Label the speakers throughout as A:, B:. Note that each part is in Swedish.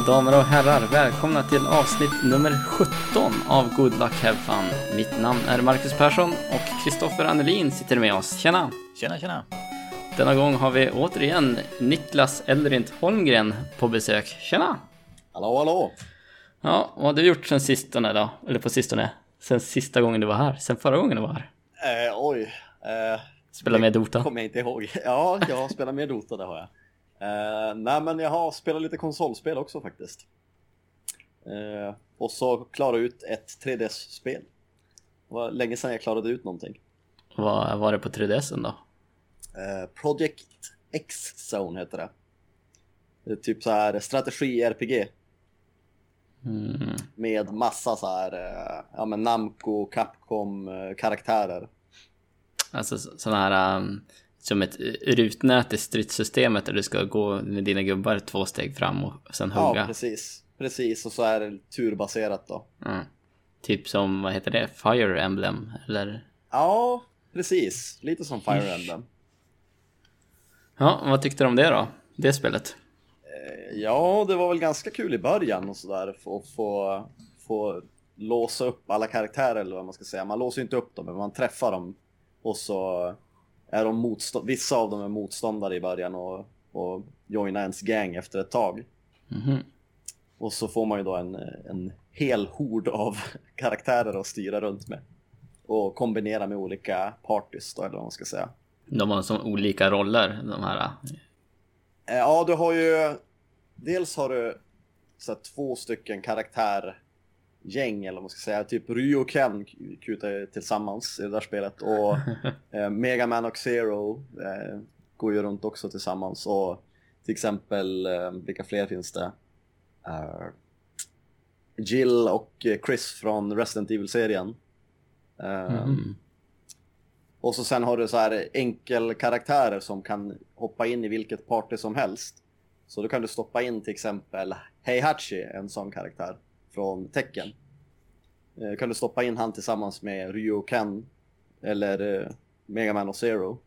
A: Mina damer och herrar, välkomna till avsnitt nummer 17 av Good Luck Have Fun. Mitt namn är Marcus Persson och Kristoffer Annelin sitter med oss. Tjena!
B: Tjena, tjena!
A: Denna gång har vi återigen Niklas Eldrint Holmgren på besök. Tjena!
C: Hallå, hallå!
A: Ja, vad har du gjort sen sistone då? Eller på sistone? Sen sista gången du var här? Sen förra gången du var här?
C: Eh, oj. Eh,
A: Spela med Dota?
C: kommer jag inte ihåg. Ja, jag har spelat med Dota, det har jag. Eh, nej, men jag har spelat lite konsolspel också faktiskt. Eh, och så klara ut ett 3DS-spel. Det var länge sedan jag klarade ut någonting.
A: Vad var det på 3DSen då?
C: Eh, Project X-Zone heter det. Det är typ så här strategi-RPG.
A: Mm.
C: Med massa så här, ja men Namco, Capcom eh, karaktärer.
A: Alltså sådana här um, som ett rutnät i stridssystemet där du ska gå med dina gubbar två steg fram och sen hugga.
C: Ja, precis. Precis, och så är det turbaserat då.
A: Mm. Typ som, vad heter det, Fire Emblem eller?
C: Ja, precis. Lite som Fire Emblem.
A: Ja, vad tyckte du om det då? Det spelet?
C: Eh, Ja, det var väl ganska kul i början och sådär. Att få, få låsa upp alla karaktärer eller vad man ska säga. Man låser ju inte upp dem, men man träffar dem. Och så är de motstånd... Vissa av dem är motståndare i början och, och joinar ens gang efter ett tag.
A: Mhm.
C: Och så får man ju då en, en hel hord av karaktärer att styra runt med. Och kombinera med olika parties då, eller vad man ska säga.
A: De har som olika roller, de här.
C: Eh, Ja, du har ju... Dels har du så här, två stycken karaktärgäng, eller vad man ska säga. Typ Ryu och Ken kutar tillsammans i det där spelet. Och eh, Mega Man och Zero eh, går ju runt också tillsammans. Och till exempel, eh, vilka fler finns det? Eh, Jill och Chris från Resident Evil-serien. Eh,
A: Mhm.
C: och så sen har du så här enkelkaraktärer som kan hoppa in i vilket party som helst. Så då kan du stoppa in till exempel Heihachi, en sån karaktär från Tekken. Eh, kan du stoppa in han tillsammans med Ryu och Ken eller eh, Mega Man och Zero.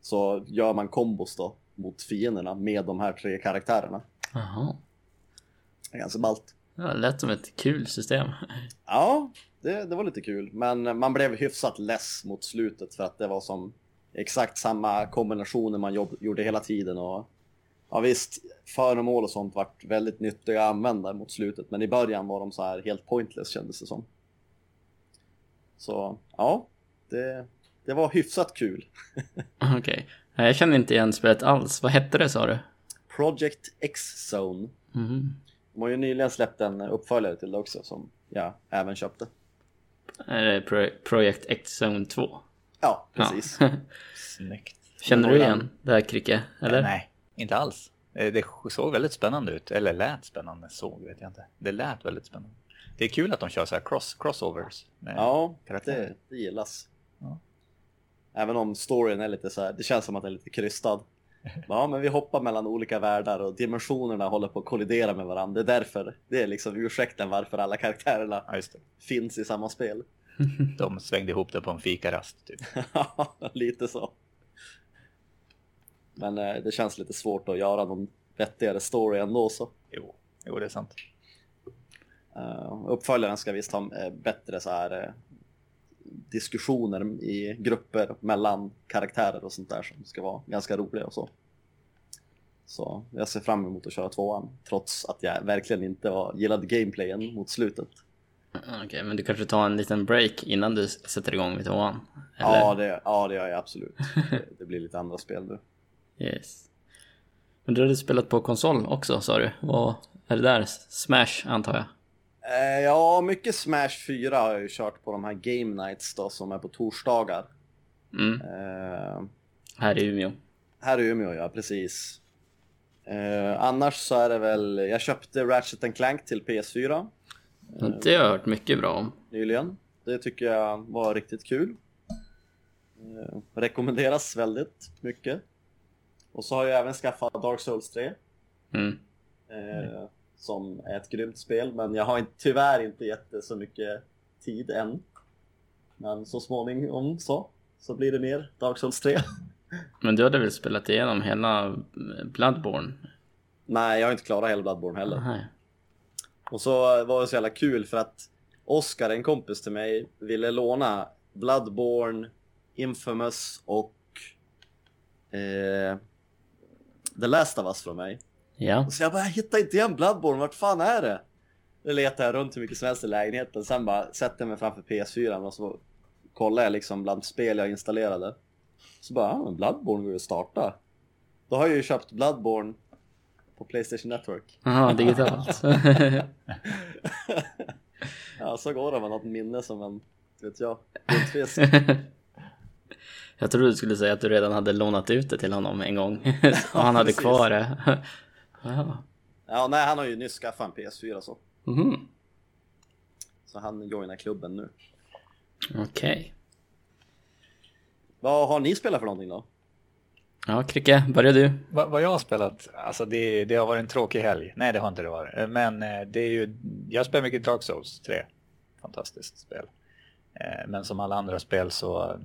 C: Så gör man kombos då mot fienderna med de här tre karaktärerna.
A: Jaha.
C: Det är ganska ballt.
A: Ja, lät som ett kul system.
C: Ja, det, det var lite kul. Men man blev hyfsat less mot slutet för att det var som exakt samma kombinationer man jobb, gjorde hela tiden. Och, ja visst, föremål och sånt vart väldigt nyttiga att använda mot slutet. Men i början var de så här helt pointless kändes det som. Så ja, det, det var hyfsat kul.
A: Okej. Nej, Jag känner inte igen spelet alls. Vad hette det sa du?
C: Project X-Zone.
A: Mhm.
C: De har ju nyligen släppt en uppföljare till det också som jag även köpte.
A: Är det Pro- Project X-Zone 2?
C: Ja, precis.
A: Ja.
B: Snyggt.
A: Känner du igen det här Kricke? Eller?
B: Nej, inte alls. Eh, Det såg väldigt spännande ut. Eller lät spännande. Såg vet jag inte. Det lät väldigt spännande. Det är kul att de kör så här cross, crossovers.
C: Ja, det, det gillas.
B: Ja.
C: Även om storyn är lite så här, det känns som att den är lite krystad. Ja, men vi hoppar mellan olika världar och dimensionerna håller på att kollidera med varandra. Det är därför, det är liksom ursäkten varför alla karaktärerna
B: Ja,
C: finns i samma spel.
B: De svängde ihop det på en fikarast typ.
C: lite så. Men eh, det känns lite svårt att göra någon vettigare story ändå så.
B: Jo, jo det är sant.
C: Uh, uppföljaren ska visst ha eh, bättre så här diskussioner i grupper mellan karaktärer och sånt där som ska vara ganska roliga och så. Så jag ser fram emot att köra tvåan trots att jag verkligen inte var, gillade gameplayen mot slutet.
A: Okej, men du kanske tar en liten break innan du sätter igång med tvåan? Eller?
C: Ja det, ja, det gör jag absolut. Det, det blir lite andra spel nu.
A: Yes. Men du hade spelat på konsol också sa du? Vad är det där? Smash antar jag?
C: Eh, ja, mycket Smash 4 har jag ju kört på de här Game Nights då som är på torsdagar.
A: Mm.
C: Eh,
A: Här i Umeå.
C: Här i Umeå, ja precis. Eh, annars så är det väl, jag köpte Ratchet Clank till PS4
A: Det har jag hört mycket bra om.
C: nyligen. Det tycker jag var riktigt kul. Eh, rekommenderas väldigt mycket. Och så har jag även skaffat Dark Souls 3.
A: Mm.
C: Eh, som är ett grymt spel, men jag har inte, tyvärr inte gett det så mycket tid än. Men så småningom så, så blir det mer Dark Souls 3.
A: Men du hade väl spelat igenom hela Bloodborne?
C: Nej, jag har inte klarat hela Bloodborne heller.
A: Nej.
C: Och så var det så jävla kul för att Oscar, en kompis till mig, ville låna Bloodborne, Infamous och eh, The Last of Us från mig.
A: Ja.
C: Så jag bara, jag hittar inte igen Bloodborne, vart fan är det? Då letade jag runt hur mycket som helst i lägenheten, sen bara sätter jag mig framför PS4 och så kollar jag liksom bland spel jag installerade. Så bara, ja men Bloodborne går ju att starta. Då har jag ju köpt Bloodborne på Playstation Network.
A: Jaha, digitalt.
C: Ja, så går det med något minne som en, vet jag, guldfisk.
A: Jag trodde du skulle säga att du redan hade lånat ut det till honom en gång. Och han hade kvar det. Ja.
C: Ja, nej, han har ju nyss skaffat en PS4 så.
A: Mhm.
C: Så han joinar klubben nu.
A: Okej.
C: Vad har ni spelat för någonting då?
A: Ja, Kricke, börjar du?
B: Va, vad jag har spelat, alltså det, det har varit en tråkig helg. Nej, det har inte det varit. Men eh, det är ju, jag spelar mycket Dark Souls 3. Fantastiskt spel. Eh, Men som alla andra spel så,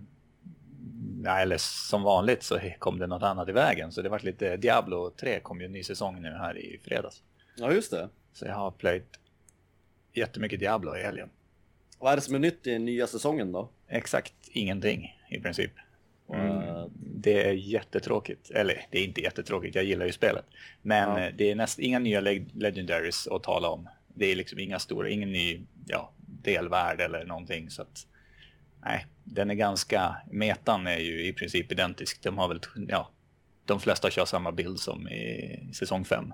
B: nej, eller som vanligt så kom det något annat i vägen. Så det var lite, Diablo 3 kom ju en ny säsong nu här i fredags.
C: Ja, just det.
B: Så jag har plöjt jättemycket Diablo i helgen.
C: Vad är det som är nytt i den nya säsongen då?
B: Exakt ingenting i princip.
C: Mm.
B: Det är jättetråkigt. Eller det är inte jättetråkigt, jag gillar ju spelet. Men
C: Ja.
B: det är nästan inga nya leg- legendaries att tala om. Det är liksom inga stora, ingen ny ja, delvärld eller någonting. Så att, nej, den är ganska, metan är ju i princip identisk. De har väl, ja, de flesta kör samma bild som i säsong 5.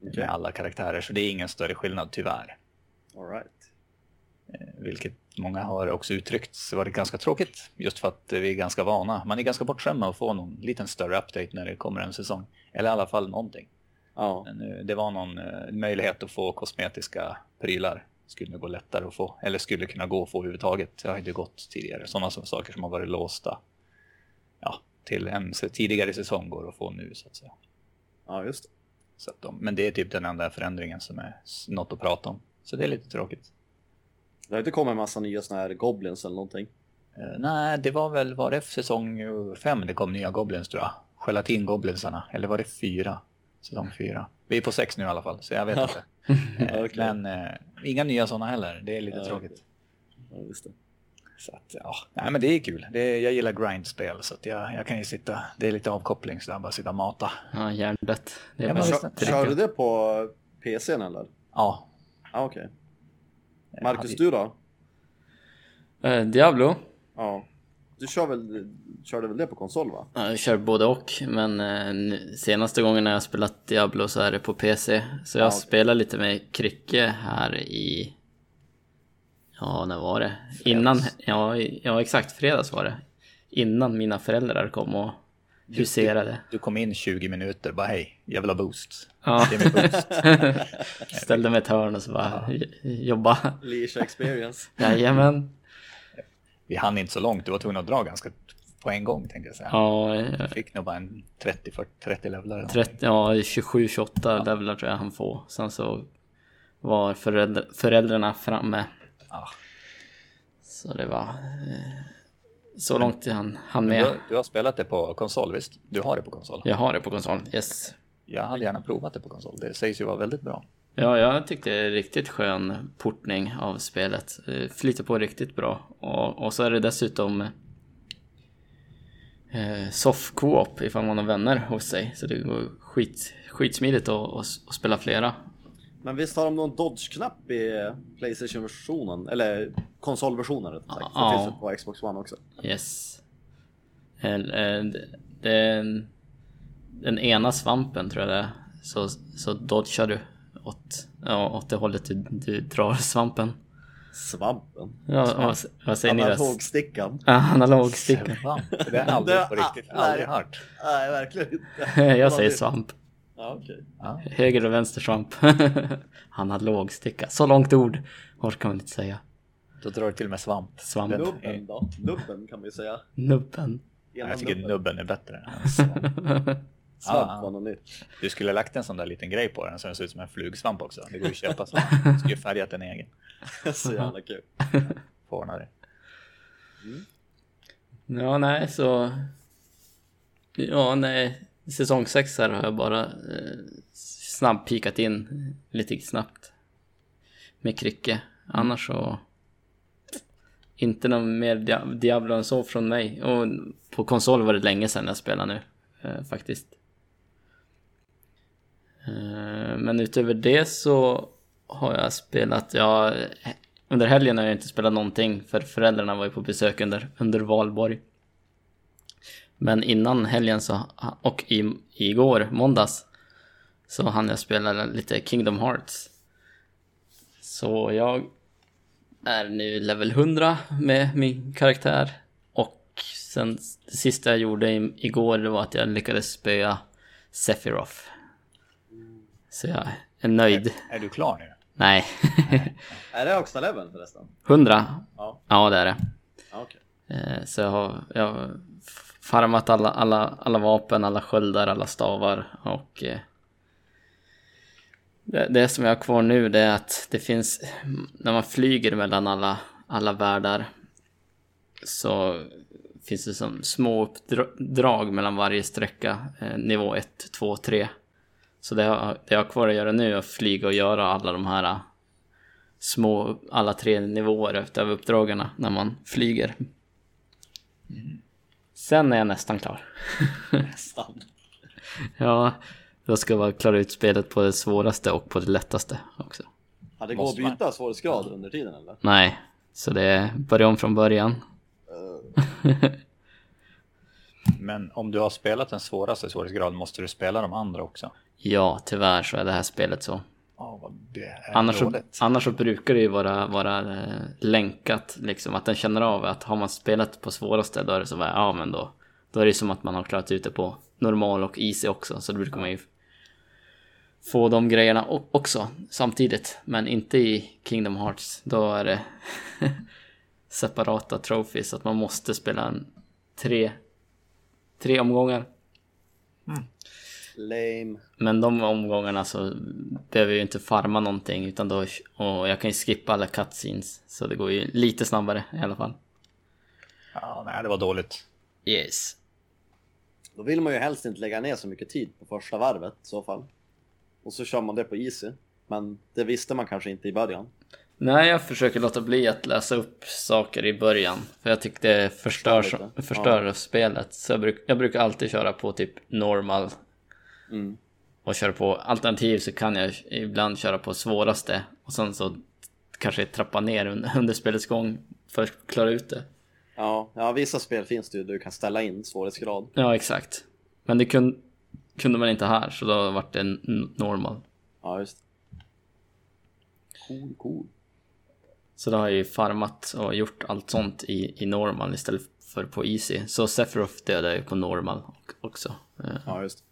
C: Okej.
B: Med alla karaktärer, så det är ingen större skillnad tyvärr.
C: All right.
B: Vilket många har också uttryckt så var det ganska tråkigt. Just för att vi är ganska vana. Man är ganska bortskämd med att få någon liten större update när det kommer en säsong. Eller i alla fall någonting.
C: Ja,
B: Men nu, det var någon eh, möjlighet att få kosmetiska prylar. Skulle gå lättare att få. Eller skulle kunna gå att få överhuvudtaget. Det har inte gått tidigare. Sådana saker som har varit låsta. Ja, till en tidigare säsong går att få nu så att säga.
C: ja just det.
B: Så att de, men det är typ den enda förändringen som är något att prata om. Så det är lite tråkigt.
C: Det har inte kommit en massa nya såna här goblins eller någonting.
B: Eh, nej, det var väl, var det säsong fem det kom nya Goblins tror jag? Gelatingoblinsarna, eller var det fyra? Säsong fyra. Vi är på sex nu i alla fall, så jag vet inte. Eh,
C: Okej.
B: Men eh, inga nya sådana heller, det är lite
C: Ja,
B: tråkigt.
C: Ja, just det.
B: Så att, ja, nej men det är kul. Det är, jag gillar grindspel så att jag, jag kan ju sitta, det är lite avkoppling så jag bara sitta och mata.
A: Ja, hjärndött.
B: Ja.
C: Kör, du det på PCn eller?
B: Ja.
C: Ja, okej.
B: jag
C: Marcus,
B: hade-
C: du då?
A: Eh, Diablo?
C: Ja. Du kör väl, körde väl det på konsol va?
A: Ja, Jag kör både och, men eh, senaste gången när jag spelat Diablo så är det på PC. Så jag
C: Ja, okej.
A: spelar lite med Kricke här i... Ja, när var det? Innan, ja, ja, exakt, fredags var det. Innan mina föräldrar kom och huserade.
B: Du kom in 20 minuter, bara hej, jag vill ha boost.
A: Ja.
B: Min boost.
A: Ställde mig i ett hörn och så bara j- jobba.
C: Leisure experience.
A: Jajamän.
B: Vi hann inte så långt, du var tvungen att dra ganska på en gång tänkte jag säga.
A: Ja, eh,
B: Fick nog bara en 30, 40, 30 levlar. eller
A: 30, ja 27-28 levlar tror jag han får. Sen så var föräldrar, föräldrarna framme.
B: Ja.
A: Så det var eh, så långt han hann med.
B: Du, du har spelat det på konsol visst? Du har det på konsol?
A: Jag har det på konsol, yes.
B: Jag hade gärna provat det på konsol. Det sägs ju vara väldigt bra.
A: Ja, jag tyckte det är riktigt skön portning av spelet. Eh, Flyter på riktigt bra. Och, och så är det dessutom eh, soft co-op ifall man har vänner hos sig. Så det går skit, skitsmidigt att, att, att spela flera.
C: Men visst har de någon dodge-knapp i Playstation-versionen? Eller konsolversionen rättare sagt.
A: Ja.
C: Finns det på Xbox One också.
A: Yes. Den, den ena svampen tror jag det är. Så, så dodgar du åt, ja, åt det hållet du, du drar svampen.
C: Svampen.
A: Ja, vad, vad säger ni då?
C: Analogstickan.
A: Ja, Analogstickan.
B: Svamp. Det har jag aldrig på riktigt aldrig hört.
C: Nej, verkligen inte.
A: Jag säger svamp.
C: Ja, okej.
B: Ja.
A: Höger och vänster svamp. Analogsticka. Så långt ord orkar man inte säga.
B: Då drar du till med svamp.
A: Svamp.
C: Nubben då? Nubben kan man ju säga.
A: Nubben.
C: Ena
B: Jag tycker
C: nubben.
B: nubben är bättre. svamp. Ah.
C: var något nytt.
B: Du skulle ha lagt en sån där liten grej på den så den ser ut som en flugsvamp också. Det går ju att köpa så. Du skulle ju färgat en egen.
C: Så jävla kul.
B: Får ordna det.
A: Ja, nej, så... Ja, nej. Säsong 6 här har jag bara eh, snabbpikat in lite snabbt. med Kricke. Annars så... Inte någon mer Dia- Diablo än så från mig. Och på konsol var det länge sedan jag spelade nu. Eh, faktiskt. Eh, men utöver det så har jag spelat, ja, under helgen har jag inte spelat någonting för föräldrarna var ju på besök under, under valborg. Men innan helgen så, och i, igår, måndags, så hann jag spela lite Kingdom Hearts. Så jag är nu level 100 med min karaktär. Och sen det sista jag gjorde i, igår det var att jag lyckades spöa Sephiroth. Så jag är nöjd.
B: Är du klar nu?
A: Nej,
C: Är det högsta leveln förresten?
A: 100?
C: Ja.
A: Ja, det är det.
C: Ja, okej.
A: Eh, Så jag har, jag har farmat alla, alla, alla vapen, alla sköldar, alla stavar och eh, det, det som jag har kvar nu det är att det finns, när man flyger mellan alla, alla världar så finns det som små uppdrag mellan varje sträcka, eh, nivå 1, 2, 3. Så det jag, det jag har kvar att göra nu är att flyga och göra alla de här eh, små, alla tre nivåer efter uppdragen när man flyger. Sen är jag nästan klar.
C: Nästan.
A: Ja, då ska jag bara klara ut spelet på det svåraste och på det lättaste också.
C: Ja, det går att
B: Måste man?
C: byta svårighetsgrad under tiden eller?
A: Nej, så det är börja om från början.
B: Men om du har spelat den svåraste svårighetsgraden måste du spela de andra också.
A: Ja, tyvärr så är det här spelet så.
B: Är
A: Annars så, annars så brukar det ju vara, vara eh, länkat, liksom att den känner av att har man spelat på svåraste då är det så bara, ja men då, då är det som att man har klarat ut det på normal och easy också, så då brukar man ju få de grejerna också samtidigt, men inte i Kingdom Hearts, då är det separata trophies, att man måste spela en tre, tre omgångar.
C: Lame.
A: Men de omgångarna så behöver jag ju inte farma någonting utan då, och jag kan ju skippa alla cutscenes. Så det går ju lite snabbare i alla fall.
B: Ja, nej, det var dåligt.
A: Yes.
C: Då vill man ju helst inte lägga ner så mycket tid på första varvet i så fall. Och så kör man det på easy. Men det visste man kanske inte i början.
A: Nej, jag försöker låta bli att läsa upp saker i början. För jag tycker det förstör,
C: Förstör
A: förstör spelet. Så jag, bruk, jag brukar alltid köra på typ normal.
C: Mm.
A: Och köra på alternativ så kan jag ibland köra på svåraste. Och sen så kanske trappa ner under, spelets gång för att klara ut det.
C: Ja, ja, vissa spel finns det ju du kan ställa in svårighetsgrad.
A: Ja, exakt. Men det kunde, kunde man inte här, så då vart det normal.
C: Ja, just Cool, cool.
A: Så då har jag ju farmat och gjort allt sånt i, i normal istället för på easy. Så Sephiroth dödade jag ju på normal också. Eh,
C: Ja, just
A: eh,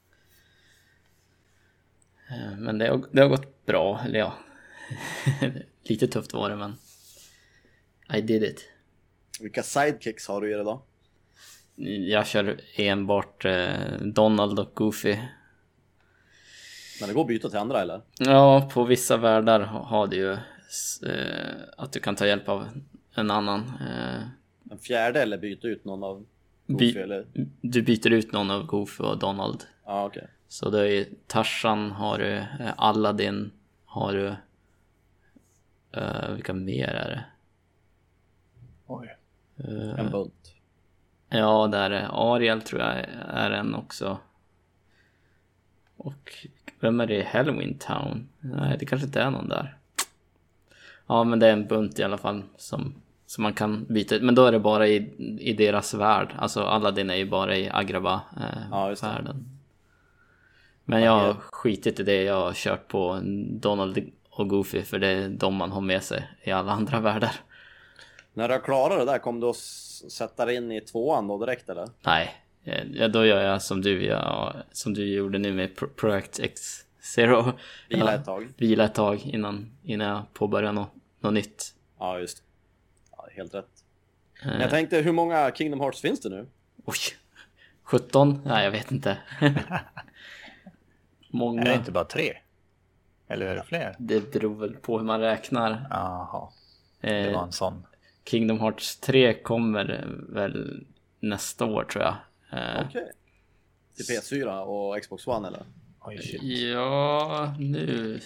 A: Men det har, det har gått bra, eller ja. Lite tufft var det, men I did it.
C: Vilka sidekicks har du i det då?
A: Jag kör enbart eh, Donald och Goofy.
C: Men det går att byta till andra eller?
A: Ja, på vissa världar ha- har du ju eh, att du kan ta hjälp av en annan. Eh,
C: En fjärde eller byta ut någon av Goofy
A: By-
C: eller?
A: du byter ut någon av Goofy och Donald.
C: Ja, okej.
A: Så det är ju Tarzan har du, eh, Aladdin har du. Eh, vilka mer är det?
B: Oj.
A: Eh,
C: En bunt.
A: ja, där är Ariel tror jag är en också. Och vem är det i Halloween Town? Nej, det kanske inte är någon där. Ja, men det är en bunt i alla fall som, som man kan byta ut. Men då är det bara i, i deras värld. Alltså Aladdin är ju bara i
C: Ja, just det.
A: Men jag har skitit i det. Jag har kört på Donald och Goofy för det är de man har med sig i alla andra världar.
C: När du har klarat det där, kom du att sätta dig in i tvåan då direkt eller?
A: Nej, eh, ja, då gör jag som du, ja, som du gjorde nu med Pro- Project X Zero.
C: Vila ett tag.
A: Vila ett tag innan, innan jag påbörjar något, något nytt.
C: Ja, just ja, helt rätt.
A: Eh,
C: Men jag tänkte, hur många Kingdom Hearts finns det nu?
A: Oj! 17? Nej, jag vet inte.
B: Är det
A: Många.
B: inte bara tre? Eller är det fler?
A: Det beror väl på hur man räknar.
B: Jaha, det
A: Eh,
B: var en sån.
A: Kingdom Hearts 3 kommer väl nästa år tror jag. Eh,
C: Okej. Till PS4 och Xbox One eller?
B: Oj, shit.
A: Ja, nu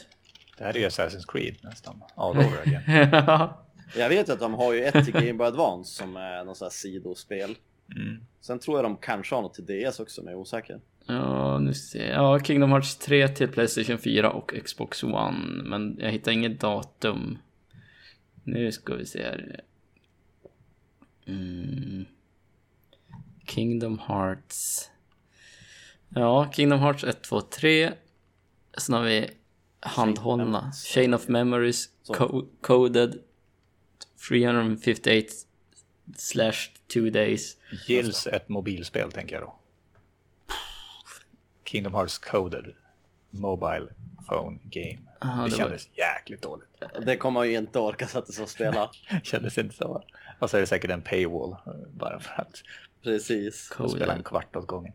B: Det här är ju Assassin's Creed nästan. All over again.
C: Jag vet att de har ju ett till Game Boy Advance som är någon sån här sidospel.
B: Mm.
C: Sen tror jag de kanske har något till DS också, men jag är osäker.
A: Ja, nu ser jag. Ja, Kingdom Hearts 3 till Playstation 4 och Xbox One. Men jag hittar inget datum. Nu ska vi se här. Mm. Kingdom Hearts. Ja, Kingdom Hearts 1, 2, 3. Sen har vi handhållna. Chain of Memories. Co- coded. 358 slash 2 days.
B: Gills ett mobilspel tänker jag då. Kingdom Hearts Coded Mobile Phone Game.
A: Aha,
B: det
A: det var-
B: kändes jäkligt dåligt.
C: Det kommer man ju inte orka sätta sig och spela.
B: kändes inte så. Och så är det säkert en paywall eh, bara för att
C: Precis.
B: spela en kvart åt gången.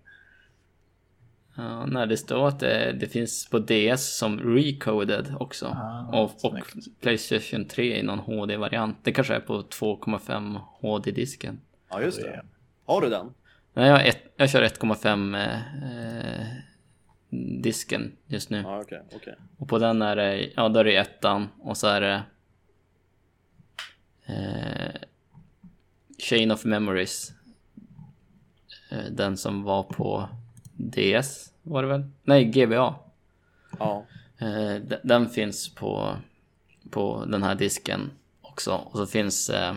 A: Ja, nej, det står att det, det finns på DS som recoded också.
B: Ah,
A: och, och. Playstation 3 i någon HD-variant. Det kanske är på 2,5 HD-disken.
C: Ja, just det. Har du den?
A: Nej, jag, ett, jag kör 1,5 eh, disken just nu.
C: Ja, okej, okej.
A: Och på den är det, ja då är det ettan och så är det eh, Chain of Memories. Eh, den som var på DS var det väl? Nej, GBA.
C: Ja.
A: Eh, den finns på, på den här disken också. Och så finns eh,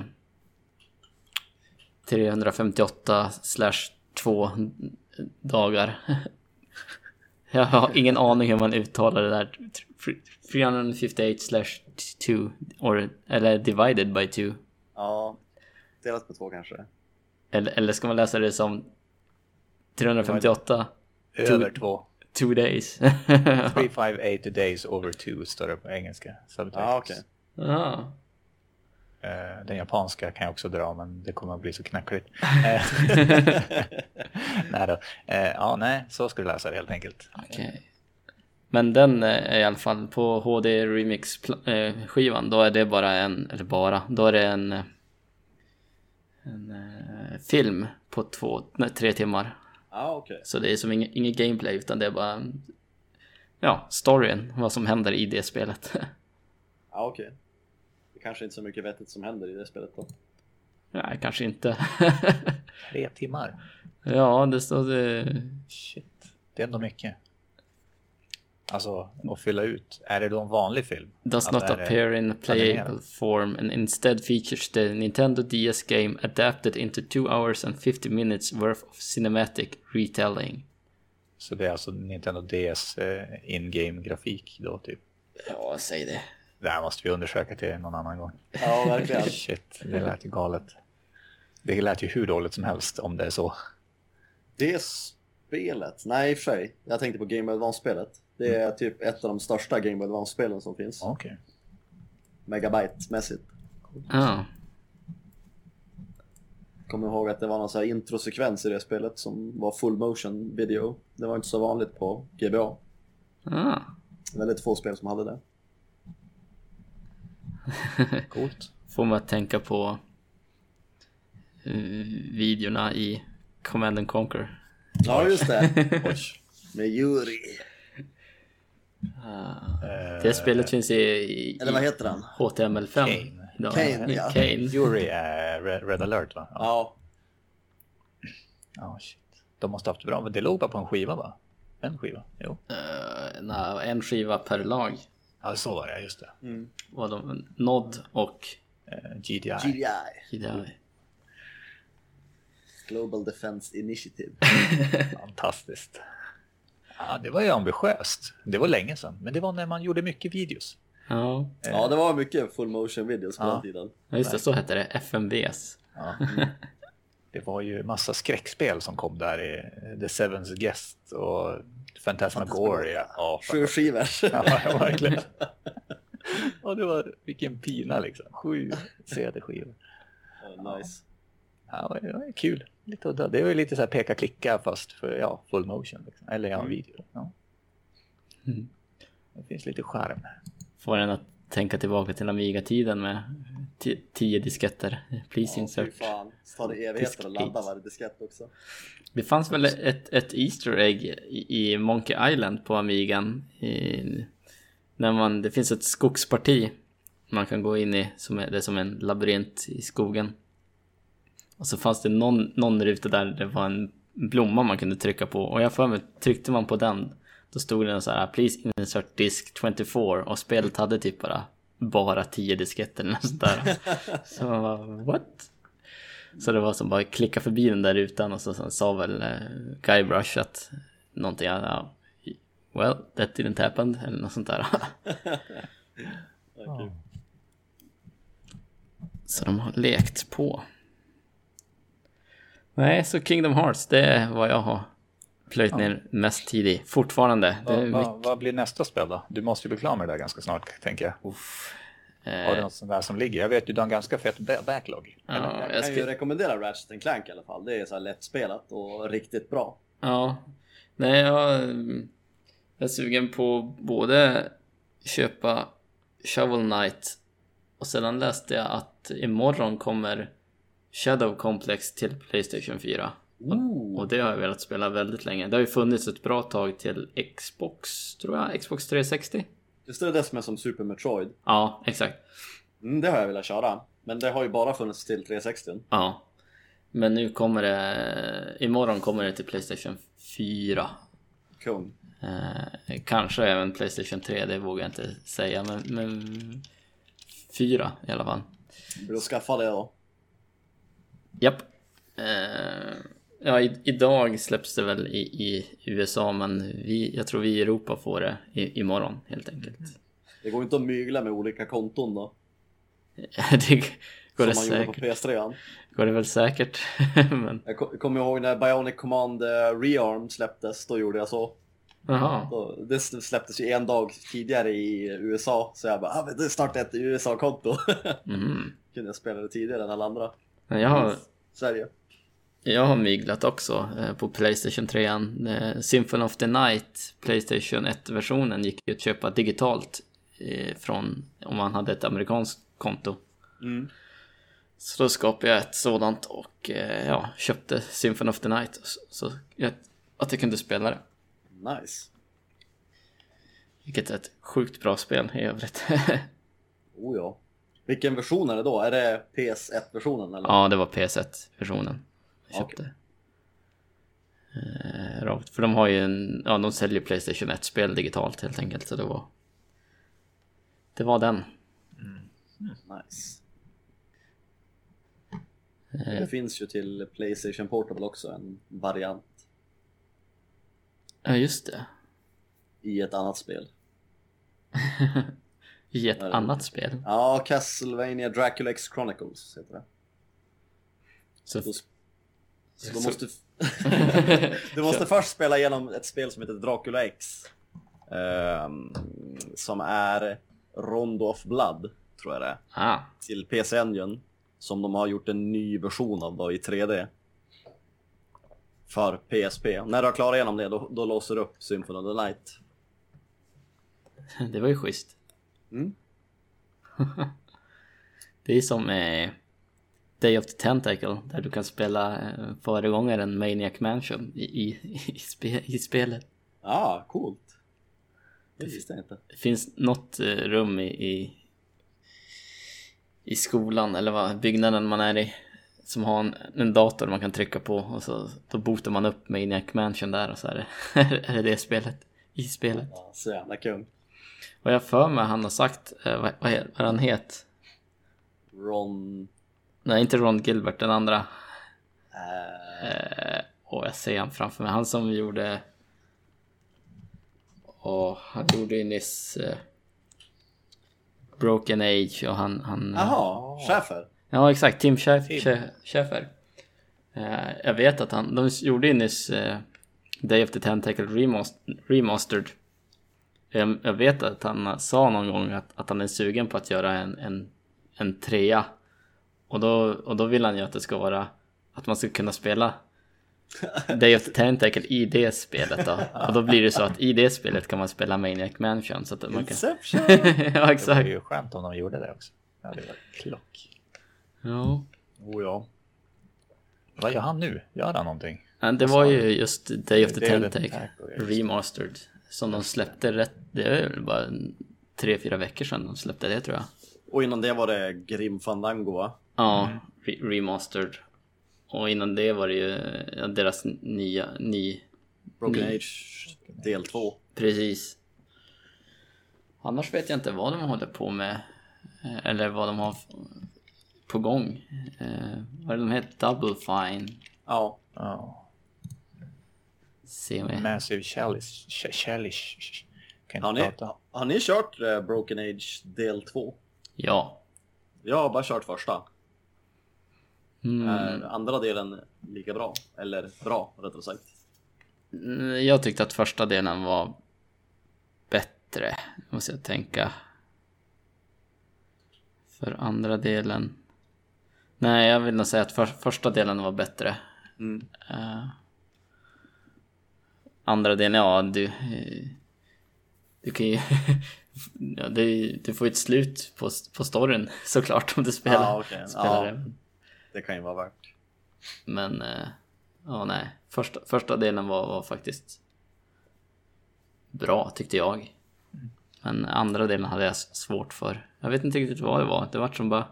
A: 358 slash 2 dagar. Jag har ingen aning hur man uttalar det där. 358 slash 2 or- eller divided by 2.
C: Ja. Delat på två kanske.
A: Eller, eller ska man läsa det som 358
B: Över två.
A: 2 days?
B: 358 days over two står det på engelska. Subtext.
C: Ja, okej.
A: Ja.
B: Eh, Den japanska kan jag också dra men det kommer att bli så knackligt. Eh, nej då. Eh, Ja, nej, så ska du läsa det helt enkelt.
A: Okej. Men den eh, är i alla fall på HD Remix eh, skivan, då är det bara en, eller bara, då är det en, eh, en eh, film på två, nej, tre timmar.
C: Ja, okej.
A: Så det är som inget, inget gameplay utan det är bara, ja, storyn, vad som händer i det spelet.
C: Ja, okej. Det kanske inte så mycket vettigt som händer i det spelet då.
A: nej, kanske inte.
B: Tre timmar.
A: ja, det står det,
B: Shit, det är ändå mycket. Alltså, att fylla ut. Är det då en vanlig film?
A: does
B: Alltså,
A: not
B: är det
A: appear in playable form and instead features the Nintendo DS game adapted into 2 hours and 50 minutes worth of cinematic retelling.
B: Så det är alltså Nintendo DS eh, in-game grafik då typ.
A: Ja, säg det.
B: Det här måste vi undersöka till någon annan gång.
C: Ja, verkligen.
B: Shit, det lät ju galet. Det lät ju hur dåligt som helst om det är så.
C: Det spelet? Nej, i och för sig. Jag tänkte på Game Advance-spelet. Det är typ ett av de största Game Advance-spelen som finns.
B: Okej.
C: Megabyte-mässigt.
A: Ja.
C: Kommer ihåg att det var någon sån här introsekvens i det spelet som var full motion video. Det var inte så vanligt på GBA.
A: Ah.
C: Väldigt få spel som hade det.
B: Coolt.
A: Får man att tänka på eh, videorna i Command and Conquer.
C: Ja, just det.
B: Oj.
C: Med Yuri.
B: Eh,
A: Det spelet finns i, i,
C: Eller vad heter han?
A: HTML5.
B: Kane.
A: idag.
C: Kane, ja.
A: Kane.
B: Yuri är Red, Red alert va? Ja.
C: Ja.
B: Ja, shit. De måste ha haft bra. Men det låg bara på en skiva va? En skiva? Jo.
A: Eh, nej, en skiva per lag.
B: Ja, så var det. Just det.
A: Var de Nod och
B: Eh, GDI.
C: GDI.
A: GDI.
C: Global Defense Initiative.
B: Fantastiskt. Ja, det var ju ambitiöst. Det var länge sedan. Men det var när man gjorde mycket videos.
A: Ja,
C: Ja, det var mycket full motion videos på
B: Ja.
C: den tiden.
A: Ja, just det, så hette det. FMVs.
B: Ja. Det var ju massa skräckspel som kom där i The Seven's Guest och Phantasmagoria. Ja,
C: Sju skivor.
B: ja, verkligen. Och det var, vilken pina liksom. Sju CD-skivor.
C: Ja, nice.
B: Ja, det var kul. Lite udda. Det var ju lite så här peka-klicka fast för ja, full motion. Liksom. Eller ja, video. Ja.
A: Mm.
B: Det finns lite charm.
A: Får en att tänka tillbaka till Amiga-tiden med ti- tio disketter. Please
C: Ja,
A: insert.
C: fan. Så tar det evigheter att ladda varje diskett också.
A: Det fanns väl ett, ett Easter egg i, i Monkey Island på Amigan. I, när man, det finns ett skogsparti man kan gå in i, som är, det är som en labyrint i skogen. Och så fanns det någon, någon ruta där det var en blomma man kunde trycka på. Och jag för mig, tryckte man på den, då stod det så här Please insert disk 24 och spelet hade typ bara bara 10 disketter eller där. Så man bara, what? Så det var som bara klicka förbi den där rutan och så, så sa väl eh, Guybrush att någonting, ja, well, that didn't happen eller något sånt där.
C: Kul.
A: Så de har lekt på. Nej, så Kingdom Hearts, det är vad jag har plöjt ner mest tid i. Fortfarande.
B: Vad,
A: är mycket...
B: vad, blir nästa spel då? Du måste ju bli klar med det där ganska snart, tänker jag.
A: Uff.
B: Har du
A: Eh,
B: något sånt där som ligger? Jag vet ju du har en ganska fet ba- backlog.
A: ja,
C: Jag
A: jag
C: kan ju
A: ska...
C: rekommendera Ratchet Clank i alla fall. Det är så här lättspelat och riktigt bra.
A: Ja. Nej, jag, jag är sugen på både köpa Shovel Knight och sedan läste jag att imorgon kommer Shadow Complex till Playstation 4.
C: Ooh.
A: Och det har jag velat spela väldigt länge. Det har ju funnits ett bra tag till Xbox, tror jag, Xbox 360.
C: Just det, det som är som Super Metroid.
A: Ja, exakt.
C: Mm, det har jag velat köra. Men det har ju bara funnits till 360.
A: Ja. Men nu kommer det, imorgon kommer det till Playstation 4.
C: Kung.
A: Eh, kanske även Playstation 3, det vågar jag inte säga. Men, men 4 i alla fall.
C: Att skaffa det då.
A: Japp. Eh, ja, i, idag släpps det väl i, i USA, men vi, jag tror vi i Europa får det i, imorgon helt enkelt.
C: Det går inte att mygla med olika konton då.
A: det går det
C: som man gjorde på
A: säkert.
C: PS3.
A: Går det väl säkert. men,
C: Jag ko- kommer ihåg när Bionic Command eh, Rearm släpptes, då gjorde jag så.
A: jaha.
C: Då, det släpptes ju en dag tidigare i USA, så jag bara ah, men det startar ett USA-konto.
A: Mm.
C: Kunde jag spela det tidigare än alla andra.
A: Jag har,
C: Sverige.
A: Jag har myglat också eh, på Playstation 3. Eh, Symphony of the Night, Playstation 1-versionen, gick ju att köpa digitalt eh, från om man hade ett amerikanskt konto.
C: Mm.
A: Så då skapade jag ett sådant och eh, ja, köpte Symphony of the Night så, så jag, att jag kunde spela det.
C: Nice.
A: Vilket är ett sjukt bra spel i övrigt.
C: Oh ja. Vilken version är det då? Är det PS1-versionen eller?
A: ja, det var PS1-versionen jag köpte. Eh, rakt. För de har ju en, ja de säljer Playstation 1-spel digitalt helt enkelt så det var Det var den.
C: Nice.
A: Eh,
C: Det finns ju till Playstation Portable också en variant
A: Ja just det.
C: i ett annat spel.
A: I ett
C: det-
A: annat spel.
C: Ja, Castlevania Dracula X Chronicles heter det.
A: Så,
C: Då, så då måste... du måste först spela igenom ett spel som heter Dracula X. Ehm, som är Rondo of Blood, tror jag det är.
A: ah,
C: Till PC Engine. Som de har gjort en ny version av då i 3D. För PSP. När du har klarat igenom det, då, då låser du upp Symphony of the Night.
A: det var ju schysst.
C: Mm.
A: Det är som eh, Day of the Tentacle där du kan spela eh, föregångaren Maniac Mansion i, i, i, spe, i spelet.
C: Ja, ah, coolt. Det visste jag inte.
A: Det finns något eh, rum i, i, i skolan eller vad, byggnaden man är i som har en, en dator man kan trycka på och så då bootar man upp Maniac Mansion där och så är det, är det det spelet i spelet.
C: Ja, så jävla kung.
A: Och jag för mig han har sagt, eh, vad, vad, vad han het?
C: Ron...
A: Nej, inte Ron Gilbert, den andra.
C: Eh,
A: Eh, och jag ser han framför mig. Han som gjorde... Och han gjorde ju nyss eh, Broken Age och han... han
C: Jaha, Schäfer.
A: Ja, exakt. Tim Schäf-
B: Tim.
A: Schä- Schäfer. Eh, jag vet att han... De gjorde ju nyss eh, Day of the Tentacle Remaster, Remastered. Jag, jag vet att han sa någon gång att, att han är sugen på att göra en, en, en trea. Och då, och då vill han ju att det ska vara... Att man ska kunna spela Day of the Tentacle i det spelet då. Och då blir det så att i det spelet kan man spela Maniac Mansion. Så att man kan...
C: Inception.
A: ja,
B: Det vore
A: exakt.
B: ju skönt om de gjorde det också. Ja, det var klock.
A: Ja.
C: Oh ja.
B: Vad gör han nu? Gör han någonting?
A: Ja, det var ju just Day of the Tentacle. Remastered som de släppte rätt, det är väl bara tre, fyra veckor sedan de släppte det tror jag.
C: Och innan det var det Grim Fandango va?
A: Ja, re- remastered. Och innan det var det ju deras nya, ny,
C: Broken
A: Mm.
C: Age del 2.
A: precis. Annars vet jag inte vad de håller på med. eh, Eller vad de har på gång. Eh, vad är det de heter? Double Fine.
C: Ja.
B: Ja.
A: Ser vi.
B: Massive Chalice. Ch- Chalice. Kan
C: Har ni,
B: prata.
C: har ni kört eh, Broken Age del 2?
A: Ja.
C: Jag har bara kört första.
A: Mm.
C: Är andra delen lika bra? Eller bra, rättare sagt.
A: Mm, Jag tyckte att första delen var bättre, måste jag tänka. För andra delen... Nej, jag vill nog säga att för, första delen var bättre.
C: Mm.
A: Eh, andra delen, ja du... eh, Du kan ju... ja, du, du får ju ett slut på, på storyn såklart om du spelar,
C: Ja, okej.
A: spelar
C: Ja.
A: det.
C: Det kan ju vara värt.
A: Men, eh, ja nej. Första, första delen var, var faktiskt bra tyckte jag. Men andra delen hade jag svårt för. Jag vet inte riktigt vad det var. Det var som bara,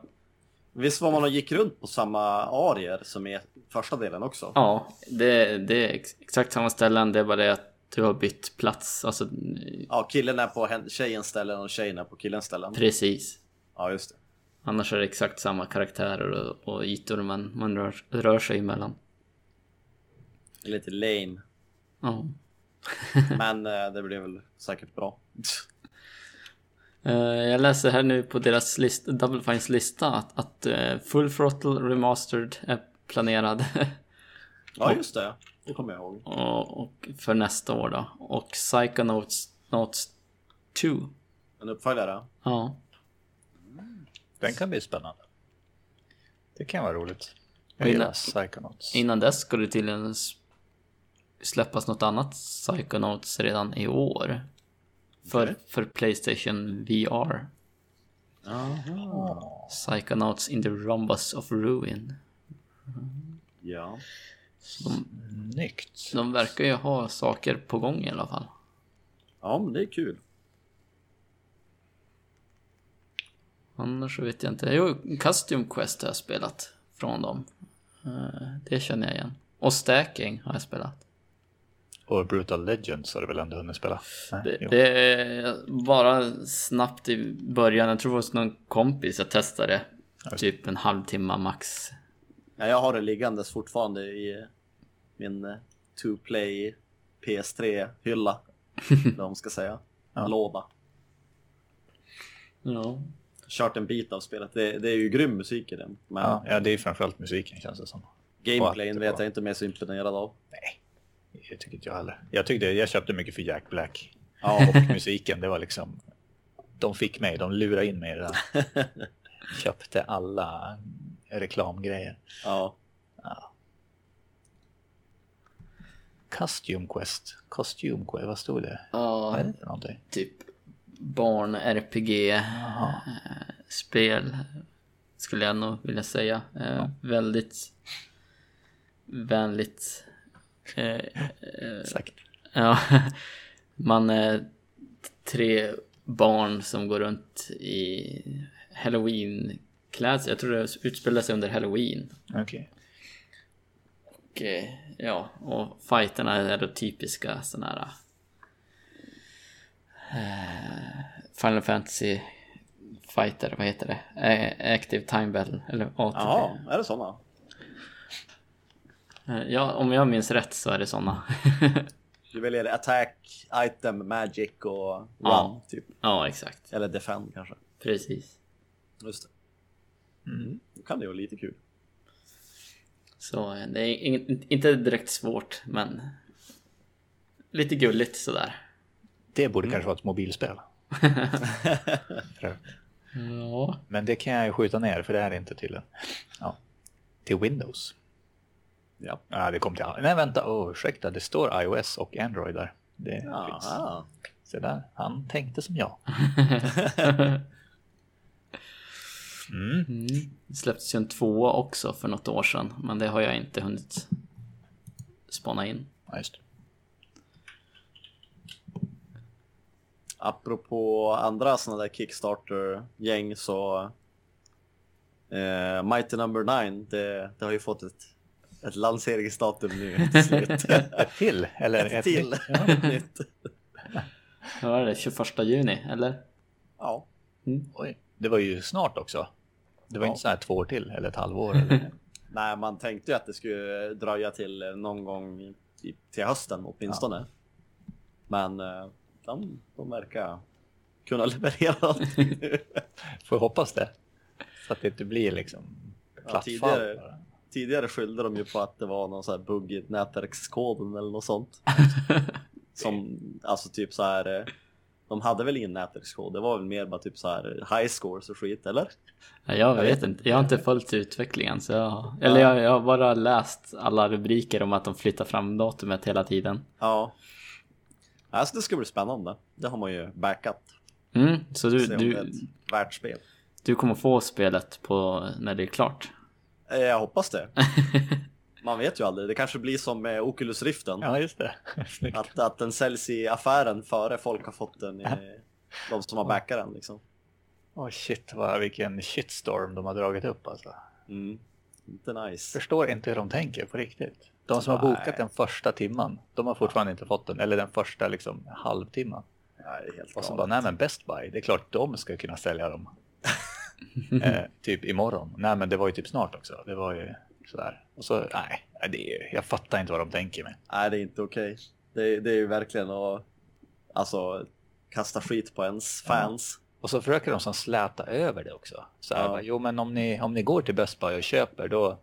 C: Visst var man och gick runt på samma arier som i första delen också?
A: ja, det, det är ex- exakt samma ställen. Det är bara det att du har bytt plats. Alltså,
C: Ja, killen är på tjejens ställen och tjejen är på killens ställen.
A: precis.
C: Ja, just det.
A: Annars är det exakt samma karaktärer och, och ytor man, man rör, rör sig emellan.
C: Lite lame.
A: Ja.
C: Men eh, det blir väl säkert bra.
A: Eh, jag läser här nu på deras list, Double Fines lista att, att eh, Full Throttle Remastered är planerad
C: Ja, just det. Det kommer jag ihåg.
A: och, och för nästa år då. Och Psychonauts Notes 2.
C: En uppföljare.
A: Ja,
B: Den kan bli spännande. Det kan vara roligt. Jag
A: Innan-
B: gillar Psychonauts.
A: innan dess ska det tydligen släppas något annat Psychonauts redan i år. För,
C: Okej.
A: för Playstation VR.
C: Jaha.
A: Psychonauts in the Rhombus of Ruin.
C: Ja.
A: De,
B: Snyggt.
A: de verkar ju ha saker på gång i alla fall.
C: Ja, men det är kul.
A: Annars så vet jag inte. Jo, Custom Quest har jag spelat från dem. Eh, Det känner jag igen. Och Stacking har jag spelat.
B: Och Brutal Legends har du väl ändå hunnit spela? Nej,
A: Det, det är bara snabbt i början. Jag tror det var någon kompis jag testade. Typ en halvtimme max.
C: Ja, jag har det liggandes fortfarande i min eh, 2-play PS3-hylla. Eller vad man ska säga.
B: Ja.
C: Låda.
A: Ja.
C: Kört en bit av spelet. Det, det är ju grym musik i den. Men
B: ja, ja, det är framförallt musiken känns det som.
C: gameplayen vet jag inte mer så imponerad av.
B: Nej, det tycker inte jag heller. Jag tyckte jag köpte mycket för Jack Black.
C: Ja,
B: Och musiken, det var liksom... De fick mig, de lurade in mig där. Köpte alla reklamgrejer.
C: ja.
B: Costume Quest. Costume Quest, vad stod det? Är
A: ja,
B: det någonting?
A: typ barn-RPG-spel. Skulle jag nog vilja säga. Eh, Väldigt vänligt. Eh, eh. Ja, man är tre barn som går runt i halloween-klädsel. Jag tror det utspelar sig under halloween.
B: Okej.
A: Och, eh, ja, och fighterna är då typiska sådana här eh, Final Fantasy fighter, vad heter det? Eh, Active Time Battle, eller ATB.
C: Jaha, är det såna?
A: Eh, Ja, om jag minns rätt så är det sådana.
C: Du väljer attack, item, magic och run
A: Ja.
C: typ.
A: ja, exakt.
C: Eller defend kanske.
A: Precis.
C: Just det. Mm. Då kan det vara lite kul.
A: Så eh, det är inget, inte direkt svårt, men lite gulligt sådär.
B: Det borde kanske vara ett mobilspel.
A: Ja,
B: Men det kan jag ju skjuta ner för det här är inte till, ja, till Windows.
C: Ja.
B: Ja, det kom till... Nej, vänta. Oh, ursäkta, det står iOS och Android där. Det finns. Så där, han tänkte som jag. Mm.
A: mm. Det släpptes ju en tvåa också för något år sedan, men det har jag inte hunnit spana in.
B: Ja, just det.
C: Apropå andra sådana där Kickstarter-gäng så eh, Mighty Number 9, det, det har ju fått ett, ett lanseringsdatum nu till slut.
B: Ett till? Eller
C: ett till.
B: Ja.
C: Nytt.
A: Vad var det? 21 juni, eller?
C: ja.
B: Oj, det var ju snart också. Det var
C: Ja.
B: inte så här två år till eller ett halvår. Eller?
C: Nej, man tänkte ju att det skulle dröja till eh, någon gång i, till hösten åtminstone. Men eh, de, de verkar kunna leverera.
B: Får hoppas det. Så att det inte blir liksom
C: Ja,
B: plattfall.
C: tidigare-
B: bara.
C: Tidigare skyllde de ju på att det var någon sån här bugg i nätverkskoden eller något sånt. Som, alltså typ så här. eh, De hade väl ingen nätverkskod, det var väl mer bara typ så här high scores och skit eller?
A: Ja, jag vet
C: vet
A: inte, jag har inte följt utvecklingen så jag, eller jag, jag har bara läst alla rubriker om att de flyttar fram datumet hela tiden.
C: Ja. Alltså det ska bli spännande. Det har man ju backat.
A: Mm, så du, du,
C: ett värt spel.
A: du kommer få spelet på när det är klart?
C: Eh, Jag hoppas det. Man vet ju aldrig, det kanske blir som med Oculus Riften.
B: Ja, just det. Snyggt.
C: Att, att den säljs i affären före folk har fått den, i, de som har backat den liksom.
B: Åh shit, vad, vilken shitstorm de har dragit upp alltså.
C: Mm. Inte nice.
B: Förstår inte hur de tänker på riktigt. De som har
C: Nej.
B: bokat den första timman, de har fortfarande inte fått den. Eller den första liksom halvtimman.
C: Nej, helt
B: Och så bara, nej men Best Buy, det är klart de ska kunna sälja dem. eh, typ imorgon. Nej men det var ju typ snart också. Det var ju sådär. Och så, nej, det är, jag fattar inte vad de tänker med.
C: Nej, det är inte okej. Det, det är ju verkligen att alltså, kasta skit på ens fans.
B: Och så försöker de som släta över det också. Så här,
C: Ja.
B: jo men om ni, om ni går till Best Buy och köper då,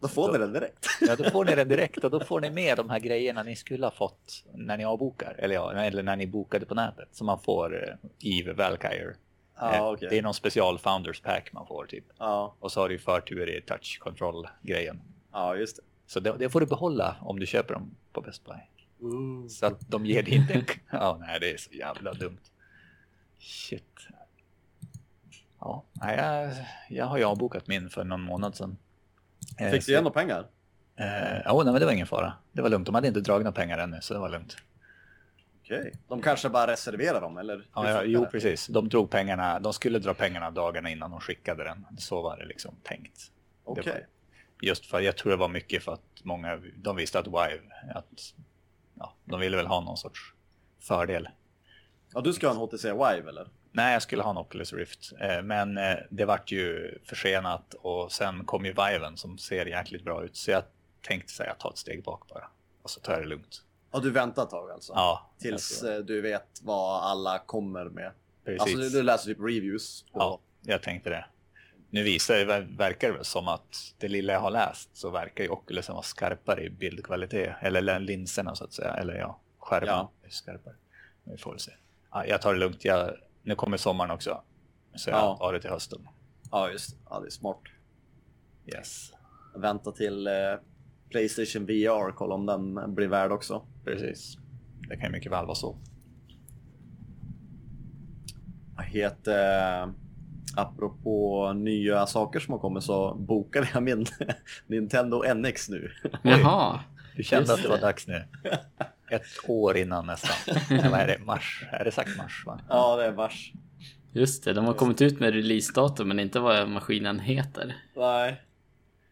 C: Då får ni den direkt.
B: ja, då får ni den direkt och då får ni med de här grejerna ni skulle ha fått när ni avbokar. Eller, ja, eller när ni bokade på nätet. Som man får eh, Eve Valkyrie.
C: Ja,
B: Eh,
C: okej.
B: Det är någon special Founders Pack man får typ.
C: Ja,
B: Och så har du förtur i touch control grejen.
C: ja just det.
B: Så det, det får du behålla om du köper dem på Best Buy.
C: Uh.
B: Så att de ger dig inte. Ja, nej, det är så jävla dumt. Shit. Ja, nej, jag, jag har ju avbokat min för någon månad sedan. Eh,
C: Fick du igen några pengar?
B: Eh, oh, nej, men det var ingen fara. Det var lugnt. De hade inte dragit några pengar ännu, så det var lugnt.
C: Okej. De kanske bara reserverar dem eller?
B: Ja, ja, jo, precis. De drog pengarna. De skulle dra pengarna dagarna innan de skickade den. Så var det liksom tänkt.
C: Okej.
B: Var- Just för jag tror det var mycket för att många, de visste att Vive, att ja, de ville väl ha någon sorts fördel.
C: Ja, du ska ha en HTC Vive eller?
B: Nej, jag skulle ha en Oculus Rift, eh, men eh, det vart ju försenat och sen kom ju Viven som ser jäkligt bra ut. Så jag tänkte säga ta ett steg bak bara och så tar jag det lugnt.
C: Ja, du väntar ett tag alltså?
B: Ja,
C: Tills eh, du vet vad alla kommer med.
B: precis.
C: Alltså du, du läser typ reviews. På...
B: Ja, jag tänkte det. Nu visar det, verkar det som att det lilla jag har läst så verkar ju Oculusen vara skarpare i bildkvalitet. Eller linserna så att säga. Eller ja, skärmen
C: Ja.
B: är skarpare. Vi får se. Ja, jag tar det lugnt. Jag, nu kommer sommaren också. Så jag
C: Ja.
B: tar det till hösten.
C: Ja, just det. Ja, det är smart.
B: Yes,
C: Vänta till eh, Playstation VR, kolla om den blir värd också.
B: precis. Det kan ju mycket väl vara så.
C: Vad heter... Apropå nya saker som har kommit så bokade jag min Nintendo NX nu.
A: Jaha,
B: Du kände att det var dags nu. Ett år innan nästan. Eller vad är det? Mars? Är det sagt mars? Va?
C: Ja, det är mars.
A: just det. De har kommit ut med releasedatum men inte vad maskinen heter.
C: Nej,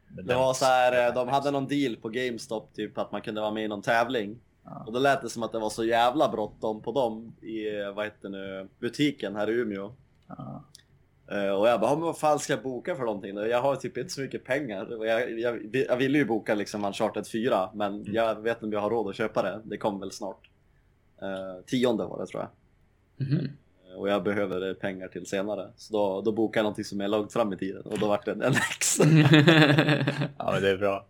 C: det var så här, eh, de hade någon deal på GameStop typ att man kunde vara med i någon tävling.
B: Ja.
C: Och då lät det som att det var så jävla bråttom på dem i, eh, vad heter nu, butiken här i Umeå.
B: Ja.
C: Eh, Och jag bara, "Ja, men vad fan ska jag boka för någonting? Jag har typ inte så mycket pengar. Och jag, jag, jag ville ju boka liksom Uncharted 4, men
B: Mm.
C: jag vet inte om jag har råd att köpa det. Det kommer väl snart. Uh, tionde var det tror jag. Eh, Och jag behöver eh, pengar till senare. Så då, då bokade jag någonting som är långt fram i tiden och då vart det en NX.
B: ja, men det är bra.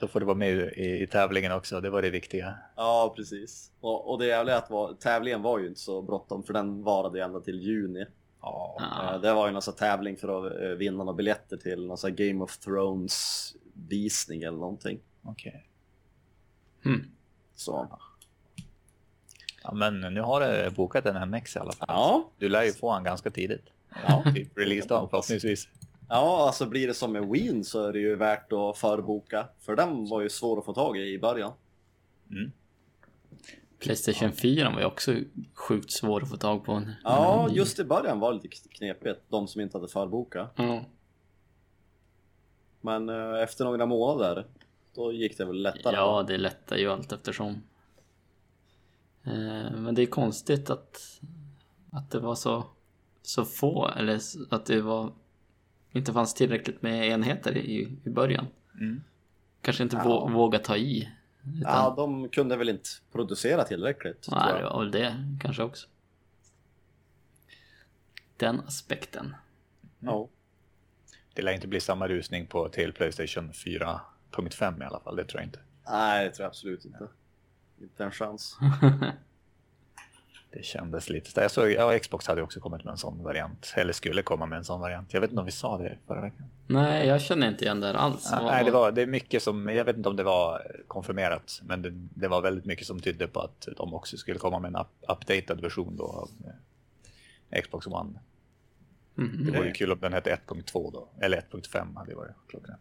B: Då får du vara med i, i tävlingen också. Det var det viktiga.
C: ja, precis. Och, och det jävliga är att var, tävlingen var ju inte så bråttom för den varade ju ända till juni.
B: Ja.
C: Eh, Det var ju någon tävling för att eh, vinna några biljetter till någon Game of Thrones visning eller någonting.
B: Okej.
A: Mm.
C: Så.
B: Ja, men nu har du bokat en MX i alla fall.
C: Ja,
B: Du lär ju få han ganska tidigt.
C: Ja.
B: Typ releasedagen förhoppningsvis.
C: Ja, alltså blir det som med Wien så är det ju värt att förboka. För den var ju svår att få tag i i början.
A: Playstation 4 var ju också sjukt svår att få tag på. en-
C: Ja,
A: en-
C: just i början var det lite knepigt. De som inte hade förbokat.
A: Ja.
C: Men eh, efter några månader, då gick det väl lättare?
A: Ja, det lättar ju allt eftersom. Eh, Men det är konstigt att, att det var så, så få, eller att det var inte fanns tillräckligt med enheter i, i början.
B: Mm.
A: Kanske inte
C: Ja.
A: vå, våga ta i. Utan,
C: Ja, de kunde väl inte producera tillräckligt.
A: Nej,
C: jag.
A: det var väl det kanske också. Den aspekten.
C: Ja.
B: Det lär inte bli samma rusning på till Playstation 4.5 i alla fall, det tror jag inte.
C: Nej, det tror jag absolut inte. Inte en chans.
B: Det kändes lite... Jag såg, ja, Xbox hade också kommit med en sån variant. Eller skulle komma med en sån variant. Jag vet inte om vi sa det förra veckan.
A: Nej, jag känner inte igen det alls. Vad-
B: Nej, det, var, det är mycket som... Jag vet inte om det var konfirmerat. Men det, det var väldigt mycket som tydde på att de också skulle komma med en up, updated version då av eh, Xbox One.
A: Mhm.
B: Det vore ju kul om den hette 1.2 då. Eller 1.5 hade varit klockrent.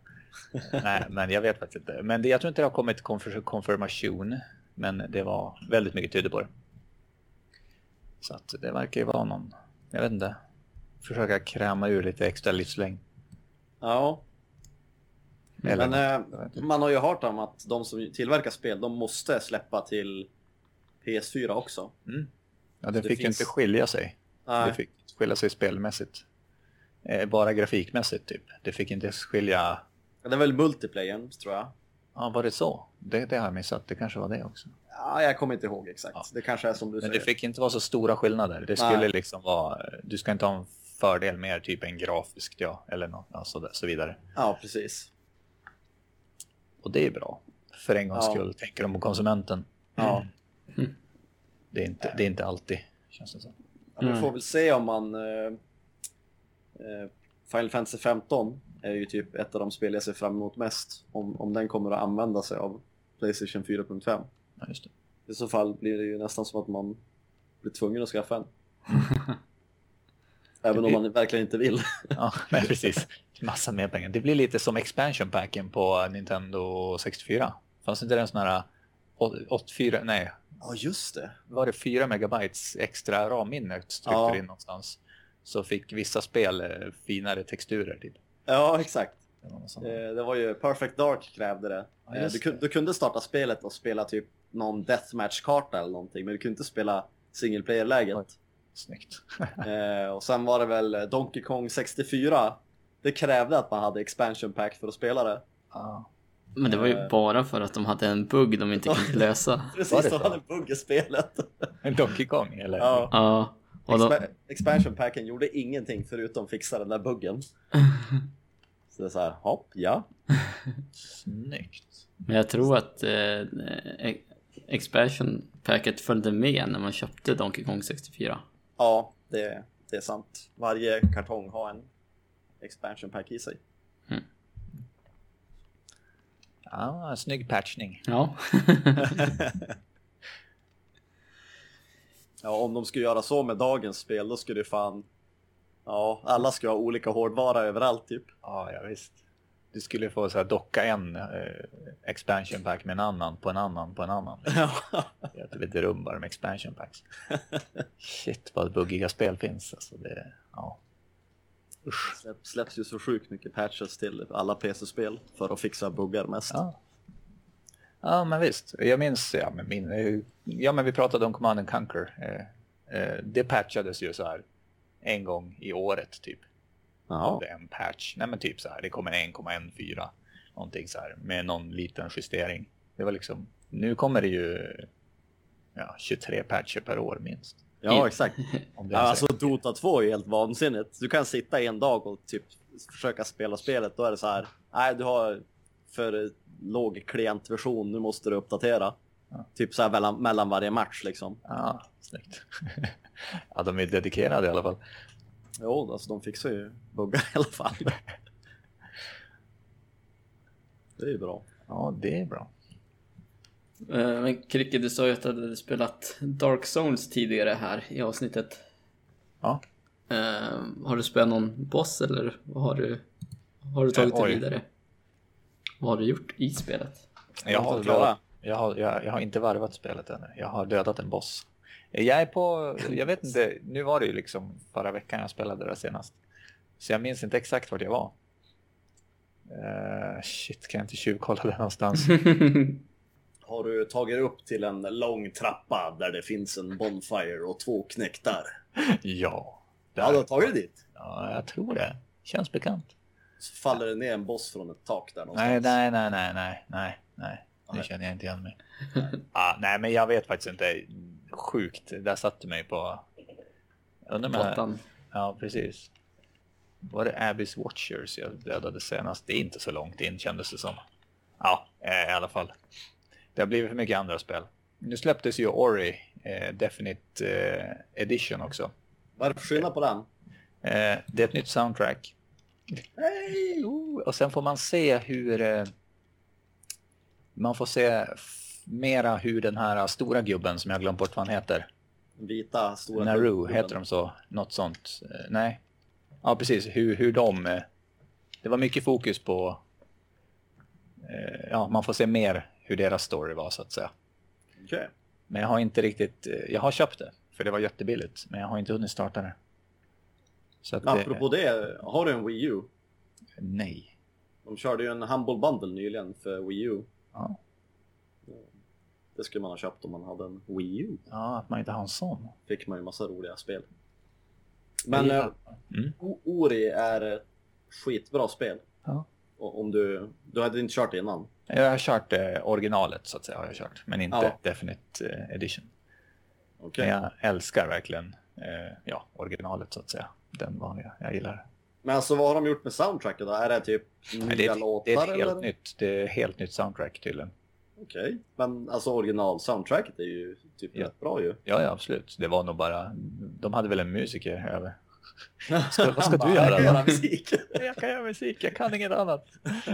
B: Nej, men jag vet faktiskt inte. Men det, jag tror inte det har kommit konfir- konfirmation. Men det var väldigt mycket tydde på det. Så att det verkar ju vara någon, jag vet inte, försöka kräma ur lite extra livslängd.
C: Ja,
B: Eller
C: men
B: något.
C: eh, man har ju hört om att de som tillverkar spel, de måste släppa till PS4 också.
B: Mm. Ja, det
C: det
B: fick ju
C: finns-
B: inte skilja sig.
C: Nej.
B: Det fick skilja sig spelmässigt. Eh, bara grafikmässigt typ. Det fick inte skilja...
C: Det är väl multiplayern, tror jag.
B: Ja, var det så? Det, det har jag missat. Det kanske var det också.
C: Ja, jag kommer inte ihåg exakt.
B: Ja.
C: Det kanske är som du
B: Men
C: säger.
B: det fick inte vara så stora skillnader. Det skulle
C: Nej.
B: liksom vara... Du ska inte ha en fördel mer typ en grafiskt ja, eller något, ja, så, där, så vidare.
C: Ja, precis.
B: Och det är bra. För en gångs
C: Ja.
B: skull tänker de på konsumenten.
C: Ja.
B: Det är inte, det är inte alltid, känns det som.
C: Ja, vi
A: Mm.
C: får väl se om man... Eh, eh, Final Fantasy 15 är ju typ ett av de spel jag ser fram emot mest. Om, om den kommer att använda sig av Playstation 4.5.
B: Ja, just det.
C: I så fall blir det ju nästan som att man blir tvungen att skaffa en. Även om man verkligen inte vill.
B: Ja, men precis. Massa mer pengar. Det blir lite som expansion packen på Nintendo 64. Fanns inte det en sån här 84, nej,
C: Ja, just det.
B: var det 4 megabytes extra ramminne tryckte
C: Ja.
B: in någonstans? Så fick vissa spel eh, finare texturer typ.
C: Ja, exakt.
B: Det.
C: Eh, det var ju Perfect Dark krävde det.
B: Ja,
C: Eh, du, du kunde starta spelet och spela typ någon deathmatch-karta eller någonting, men du kunde inte spela single player-läget.
B: Snyggt.
C: Eh, och sen var det väl Donkey Kong 64. Det krävde att man hade expansion pack för att spela det.
B: Ja.
A: Men det var ju bara för att de hade en bugg de inte kunde lösa.
C: Precis, de hade en bugg i spelet.
B: En Donkey Kong eller?
C: Ja.
A: Ja, och då,
C: Expa- expansion packen gjorde ingenting förutom fixa den där buggen. Så det är så här, hopp, ja.
B: Snyggt.
A: men jag tror att eh, eh, expansion packet följde med när man köpte Donkey Kong 64.
C: Ja, det, det är sant. Varje kartong har en expansion pack i sig.
B: Ja, snygg patchning.
A: Ja,
C: Ja, om de skulle göra så med dagens spel, då skulle det fan... Ja, alla skulle ha olika hårdvara överallt typ.
B: Ja, ja visst. Du skulle få så här docka en eh, expansion pack med en annan på en annan på en annan.
C: Ja.
B: Är ett litet rum bara med expansion packs. Shit vad buggiga spel finns. Alltså det, ja. Usch.
C: Släpp, släpps ju så sjukt mycket patches till alla PC-spel för att fixa buggar mest.
B: Ja. ja, men visst. Jag minns, ja men, min, eh, ja, men vi pratade om Command and Conquer. Eh, eh, det patchades ju så här en gång i året typ.
C: Jaha.
B: En patch. Nej men typ så här, det kommer 1,14 någonting så här med någon liten justering. Det var liksom, nu kommer det ju ja, 23 patcher per år minst.
C: Ja, exakt. Ja, alltså Dota 2 är ju helt vansinnigt. Du kan sitta en dag och typ försöka spela spelet, då är det så här. Nej, du har för låg klientversion, nu måste du uppdatera.
B: Ja.
C: Typ så här mellan, mellan varje match liksom.
B: Ja, snyggt. ja, de är dedikerade i alla fall.
C: Jo, alltså de fixar ju buggar i alla fall. Det är ju bra.
B: Ja, det är bra.
A: Eh, men Kricke, du sa ju att du hade spelat Dark Souls tidigare här i avsnittet.
B: Ja.
A: Eh, har du spelat någon boss eller vad har du, har du tagit dig vidare? Vad har du gjort i spelet?
B: Jag har,
C: klara.
B: Jag har, jag, jag har inte varvat spelet ännu. Jag har dödat en boss. Jag är på, jag vet inte, nu var det ju liksom förra veckan jag spelade det senast. Så jag minns inte exakt vart jag var. Uh, shit, kan jag inte tjuvkolla det någonstans?
C: Har du tagit upp till en lång trappa där det finns en bonfire och två knäktar?
B: ja.
C: Där. Ja, du har tagit det dit?
B: Ja, jag tror det. Känns bekant.
C: Så faller det ner en boss från ett tak där någonstans?
B: Nej, nej, nej, nej, nej, nej, nej. Det känner jag inte igen mig. ah, nej, men jag vet faktiskt inte. Sjukt. Där satte mig på...
A: Undrar med...
B: Ja, precis. Var det Abyss Watchers jag dödade senast? Det är inte så långt in kändes det som. Ja, eh, i alla fall. Det har blivit för mycket andra spel. Nu släpptes ju Ori eh, Definite eh, Edition också.
C: Vad är det för skillnad på den?
B: Eh, det är ett nytt soundtrack. Hey, oh. Och sen får man se hur... Man får se mera hur den här stora gubben som jag glömt bort vad han heter.
C: Vita stora
B: Naru, gubben. heter de så? Något sånt. Eh, nej. Ja, precis. Hur, hur de... Eh, det var mycket fokus på... Eh, ja, man får se mer hur deras story var så att säga.
C: Okay.
B: Men jag har inte riktigt... Jag har köpt det, för det var jättebilligt. Men jag har inte hunnit starta det.
C: Så att Apropå det, det, har du en Wii U?
B: Nej.
C: De körde ju en Humble Bundle nyligen för Wii U.
B: Ja.
C: Det skulle man ha köpt om man hade en Wii U.
B: Ja, att man inte har en sån.
C: Fick man ju massa roliga spel. Men ja. mm. Ori är skitbra spel.
B: Ja.
C: Om du, du hade inte kört det innan?
B: Jag har kört eh, originalet så att säga, har jag kört. men inte ja. Definite eh, Edition.
C: Okay.
B: Men jag älskar verkligen eh, ja, originalet så att säga. Den vanliga, jag gillar det.
C: Men alltså vad har de gjort med soundtracket då? Är det typ nya Nej, det är, låtar?
B: Det är ett helt eller? nytt, det är helt nytt soundtrack tydligen.
C: Okej, okay. men alltså original soundtracket är ju typ ja. rätt bra ju.
B: Ja, ja, absolut. Det var nog bara, de hade väl en musiker över. Ska, vad ska du göra? Jag
C: kan göra musik.
B: jag kan göra musik, jag kan inget annat.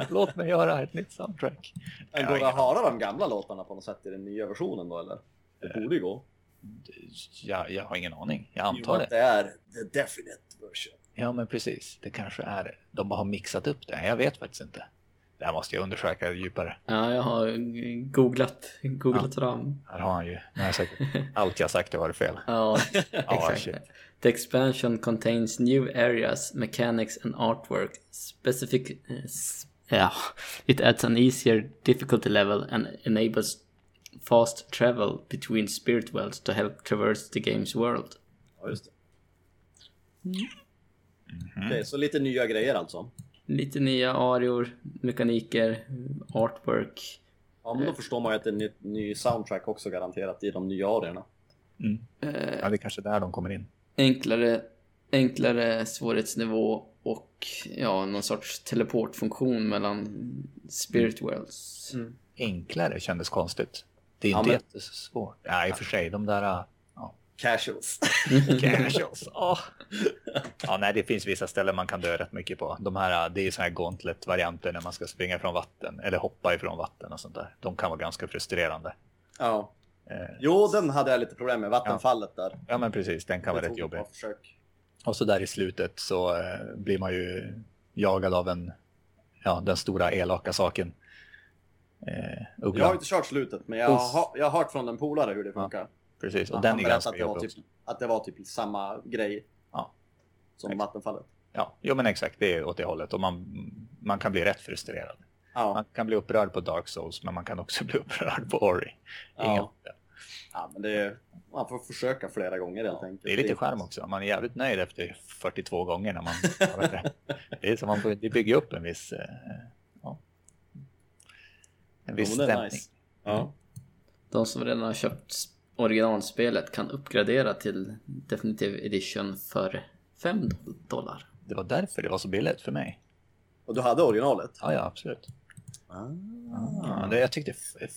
B: Låt mig göra ett nytt soundtrack.
C: Men går det att höra de gamla låtarna på något sätt i den nya versionen då eller? Det borde ju gå.
B: Jag, jag har ingen aning, jag antar
C: det. det är the definite version.
B: Ja, men precis. Det kanske är De bara har mixat upp det. Jag vet faktiskt inte. Det här måste jag undersöka djupare.
A: Ja, jag har googlat, googlat ja. fram.
B: Här har han ju. Nej, säkert. Allt jag sagt har varit fel.
A: Ja, exakt. The expansion contains new areas, mechanics and artwork. Specific... Yeah, it adds an easier difficulty level and enables fast travel between spirit worlds to help traverse the game's world.
C: Ja, just det. Mm. Mm -hmm. Okej, så lite nya grejer alltså?
A: Lite nya arior, mekaniker, artwork.
C: Ja, men då förstår man ju att det är en ny, soundtrack också garanterat i de nya ariorna.
B: Mm. Eh, ja, det är kanske där de kommer in.
A: Enklare, enklare svårighetsnivå och ja, någon sorts teleportfunktion mellan spirit worlds.
B: Mm. Enklare kändes konstigt. Det är ja, inte men... jättesvårt. Ja, i och för sig, de där
C: Casuals.
B: Casuals. Oh. Ja, nej, det finns vissa ställen man kan dö rätt mycket på. De här, det är såna här gauntlet-varianter när man ska springa från vatten eller hoppa ifrån vatten och sånt där. De kan vara ganska frustrerande.
C: Ja. Eh. Jo, den hade jag lite problem med, vattenfallet
B: ja.
C: där.
B: Ja, men precis, den kan det vara rätt jobbig. Och så där i slutet så eh, blir man ju jagad av en, ja, den stora elaka saken.
C: Eh, jag har inte kört slutet, men jag har, jag har hört från en polare hur det funkar. Ja
B: precis. Och ja, den är ganska
C: att jobbig typ, Att det var typ samma grej
B: ja.
C: som exakt. vattenfallet.
B: Ja, jo men exakt, det är åt det hållet. Och man, man kan bli rätt frustrerad.
C: Ja.
B: Man kan bli upprörd på Dark Souls, men man kan också bli upprörd på Ori.
C: Ja. ja, men det är, man får försöka flera gånger helt enkelt.
B: Det är lite skärm också. Man är jävligt nöjd efter 42 gånger när man det. det är som man får, det bygger upp en viss, eh, en viss stämning. Nice.
C: Ja.
A: De som redan har köpt originalspelet kan uppgradera till Definitive Edition för 5 dollar.
B: Det var därför det var så billigt för mig.
C: Och du hade originalet?
B: Ja, ja absolut.
C: Ah.
B: Ja, det, jag tyckte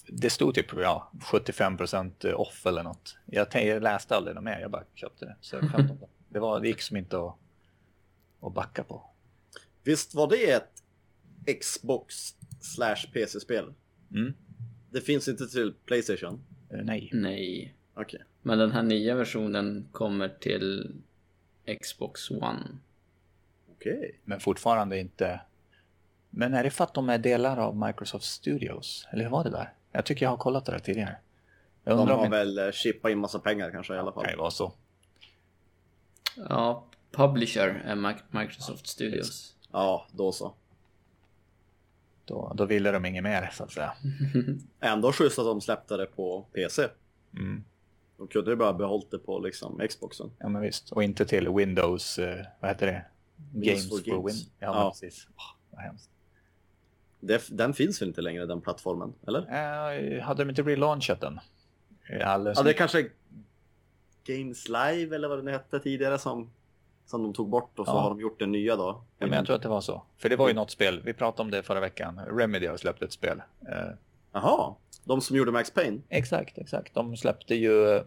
B: det stod typ ja, 75% off eller något. Jag, jag läste aldrig något mer, jag bara köpte det. Så 15, det, var, det gick som inte att, att backa på.
C: Visst var det ett Xbox slash PC-spel?
B: Mm.
C: Det finns inte till Playstation?
B: Eh, nej.
A: Nej.
C: Okej. Okay.
A: Men den här nya versionen kommer till Xbox One.
C: Okej. Okay.
B: Men fortfarande inte... Men är det för att de är delar av Microsoft Studios? Eller hur var det där? Jag tycker jag har kollat det där tidigare. Jag
C: De
B: undrar om
C: har
B: inte...
C: väl eh, chippat in massa pengar kanske i alla
B: Det
C: fall.
B: kan ju vara så.
A: Ja, publisher är Microsoft Studios.
C: Ja, då så.
B: Då, då ville de inget mer så att säga.
C: Ändå schysst att de släppte det på PC.
B: Mm.
C: De kunde ju bara behållit det på liksom Xboxen.
B: Ja men visst. Och inte till Windows, eh, vad heter det?
C: Games for
B: for
C: Games.
B: Win. Ja,
C: Ja.
B: precis. Åh, vad hemskt.
C: Det, den finns väl inte längre den plattformen? Eller?
B: Eh, hade de inte relaunchat den? Eh, Alldeles
C: Ja, det är kanske Games Live eller vad det nu hette tidigare som, som de tog bort och så
B: Ja.
C: har de gjort den nya då.
B: Ja, men jag tror att det var så. För det var ju något spel, vi pratade om det förra veckan. Remedy har släppt ett spel. Eh,
C: Jaha, de som gjorde Max Payne?
B: exakt, exakt. De släppte ju... eh,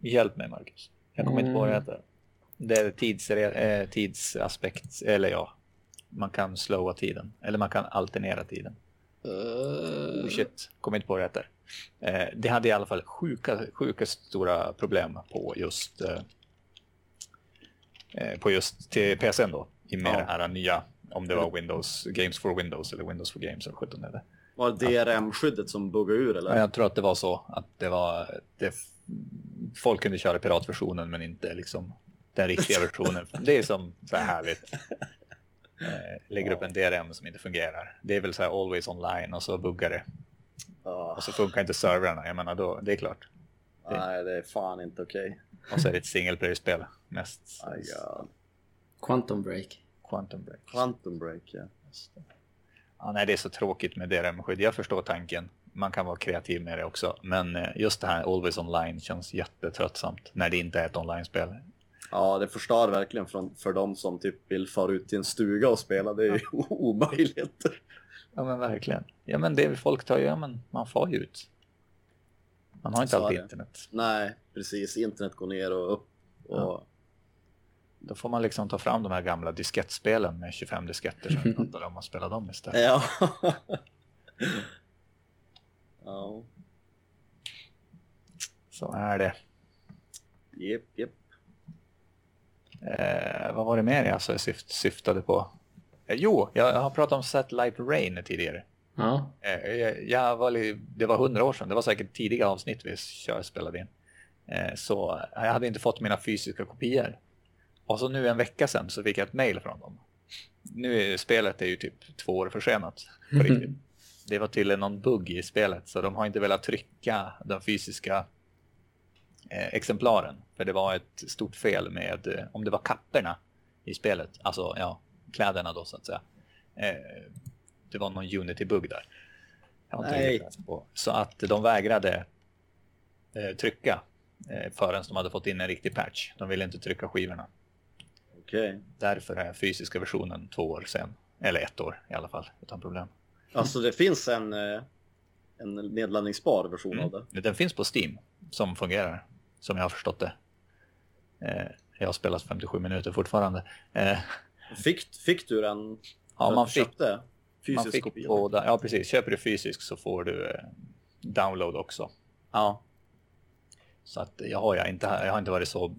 B: Hjälp mig Marcus. Jag kommer inte på vad det
A: Mm.
B: heter. Det är tids, eh, tidsaspekt, eller ja. Man kan slowa tiden. Eller man kan alternera tiden. Oh shit, kommer inte på vad det heter. Eh, det hade i alla fall sjuka, sjuka stora problem på just eh, på just till PCn då. I med
C: Ja.
B: det här nya, om det var Windows, Games for Windows eller Windows for Games eller 17 eller.
C: Var det DRM-skyddet som buggade ur eller?
B: Ja, jag tror att det var så att det var, det, folk kunde köra piratversionen men inte liksom den riktiga versionen. Det är som så här härligt. Eh, lägger upp en DRM som inte fungerar. Det är väl så här always online och så buggar det.
C: Ja,
B: Och så funkar inte servrarna. Jag menar då, det är klart.
C: Nej, det är fan inte okej.
B: Och så är det ett single player-spel. Mest
C: Oh God.
A: Quantum Break.
B: Quantum Break.
C: Quantum Break, ja.
B: Just det. Ja, nej, det är så tråkigt med DRM-skydd. Jag förstår tanken. Man kan vara kreativ med det också. Men eh, just det här Always Online känns jättetröttsamt när det inte är ett online-spel.
C: Ja, det förstör verkligen för, för de som typ vill fara ut till en stuga och spela. Det är ju omöjligt.
B: Ja, men verkligen. Ja, men det folk tar ju, ja, men man får ju ut. Man har inte alltid
C: det.
B: internet.
C: Nej, precis. Internet går ner och upp. Och...
B: Ja. Då får man liksom ta fram de här gamla diskettspelen med 25 disketter som vi pratade om och spela dem istället.
C: Ja. ja.
B: Så är det.
C: Jep, jep.
B: Eh, vad var det mer jag syft, syftade på? Eh, jo, jag, jag har pratat om Satellite Rain tidigare.
A: Ja.
B: Eh, jag, var, det var hundra år sedan, det var säkert tidiga avsnitt vi spelade in. Eh, så jag hade inte fått mina fysiska kopior. Och så nu en vecka sedan så fick jag ett mail från dem. Nu är spelet är ju typ två år försenat på riktigt. Det var till någon bugg i spelet så de har inte velat trycka de fysiska eh, exemplaren. För det var ett stort fel med, eh, om det var kapporna i spelet, alltså ja, kläderna då så att säga. Eh, det var någon Unity-bugg där.
C: Nej.
B: Så att de vägrade eh, trycka eh, förrän de hade fått in en riktig patch. De ville inte trycka skivorna.
C: Okej.
B: Därför är fysiska versionen två år sen. Eller ett år i alla fall, utan problem.
C: Alltså det finns en, eh, en nedladdningsbar version av det.
B: Mm. Den finns på Steam som fungerar, som jag har förstått det. Eh, jag har spelat 57 minuter fortfarande. Eh,
C: Fick, fick du den?
B: ja, man fick,
C: köpte Fysisk
B: man fick
C: kopia?
B: båda. Ja, precis. Köper du fysiskt så får du eh, download också.
C: Ja.
B: Så att jag har, jag, inte, jag har inte varit så